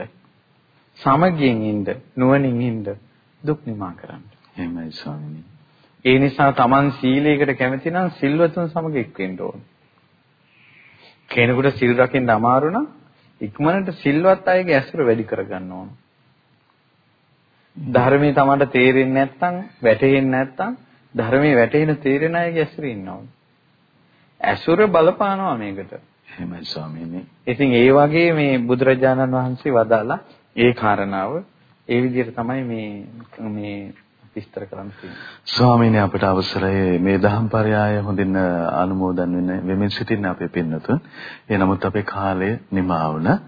සමගියෙන් ඉන්න, නුවණින් ඉන්න, දුක් නිමා කරන්න. එහෙමයි ස්වාමීනි. ඒ නිසා Taman සීලයකට කැමති නම් සිල්වතුන් සමග එක් වෙන්න ඕන. කෙනෙකුට සිල් රකින්න අමාරු නම් ඉක්මනට සිල්වත් අයගේ ඇසුර වැඩි කරගන්න ඕන. ධර්මයේ Tamanට තේරෙන්නේ නැත්නම්, වැටහෙන්නේ නැත්නම් ධර්මයේ වැටෙන තේරෙන අයගේ ඇසුර ඉන්න ඕන. ඇසුර බලපානවා මේකට. එහෙමයි ස්වාමීනි. ඉතින් ඒ වගේ මේ බුදුරජාණන් වහන්සේ වදාලා ඒ කාරණාව ඒ විදිහට තමයි මේ මේ විස්තර කරන්න තියෙන්නේ. ස්වාමීනි අපට අවසරයි මේ දහම් පරයය හොඳින් අනුමෝදන් වෙන වෙමින් සිටින්න අපේ පින්නතුන්. ඒ නමුත් අපේ කාලය නිමා වුණා.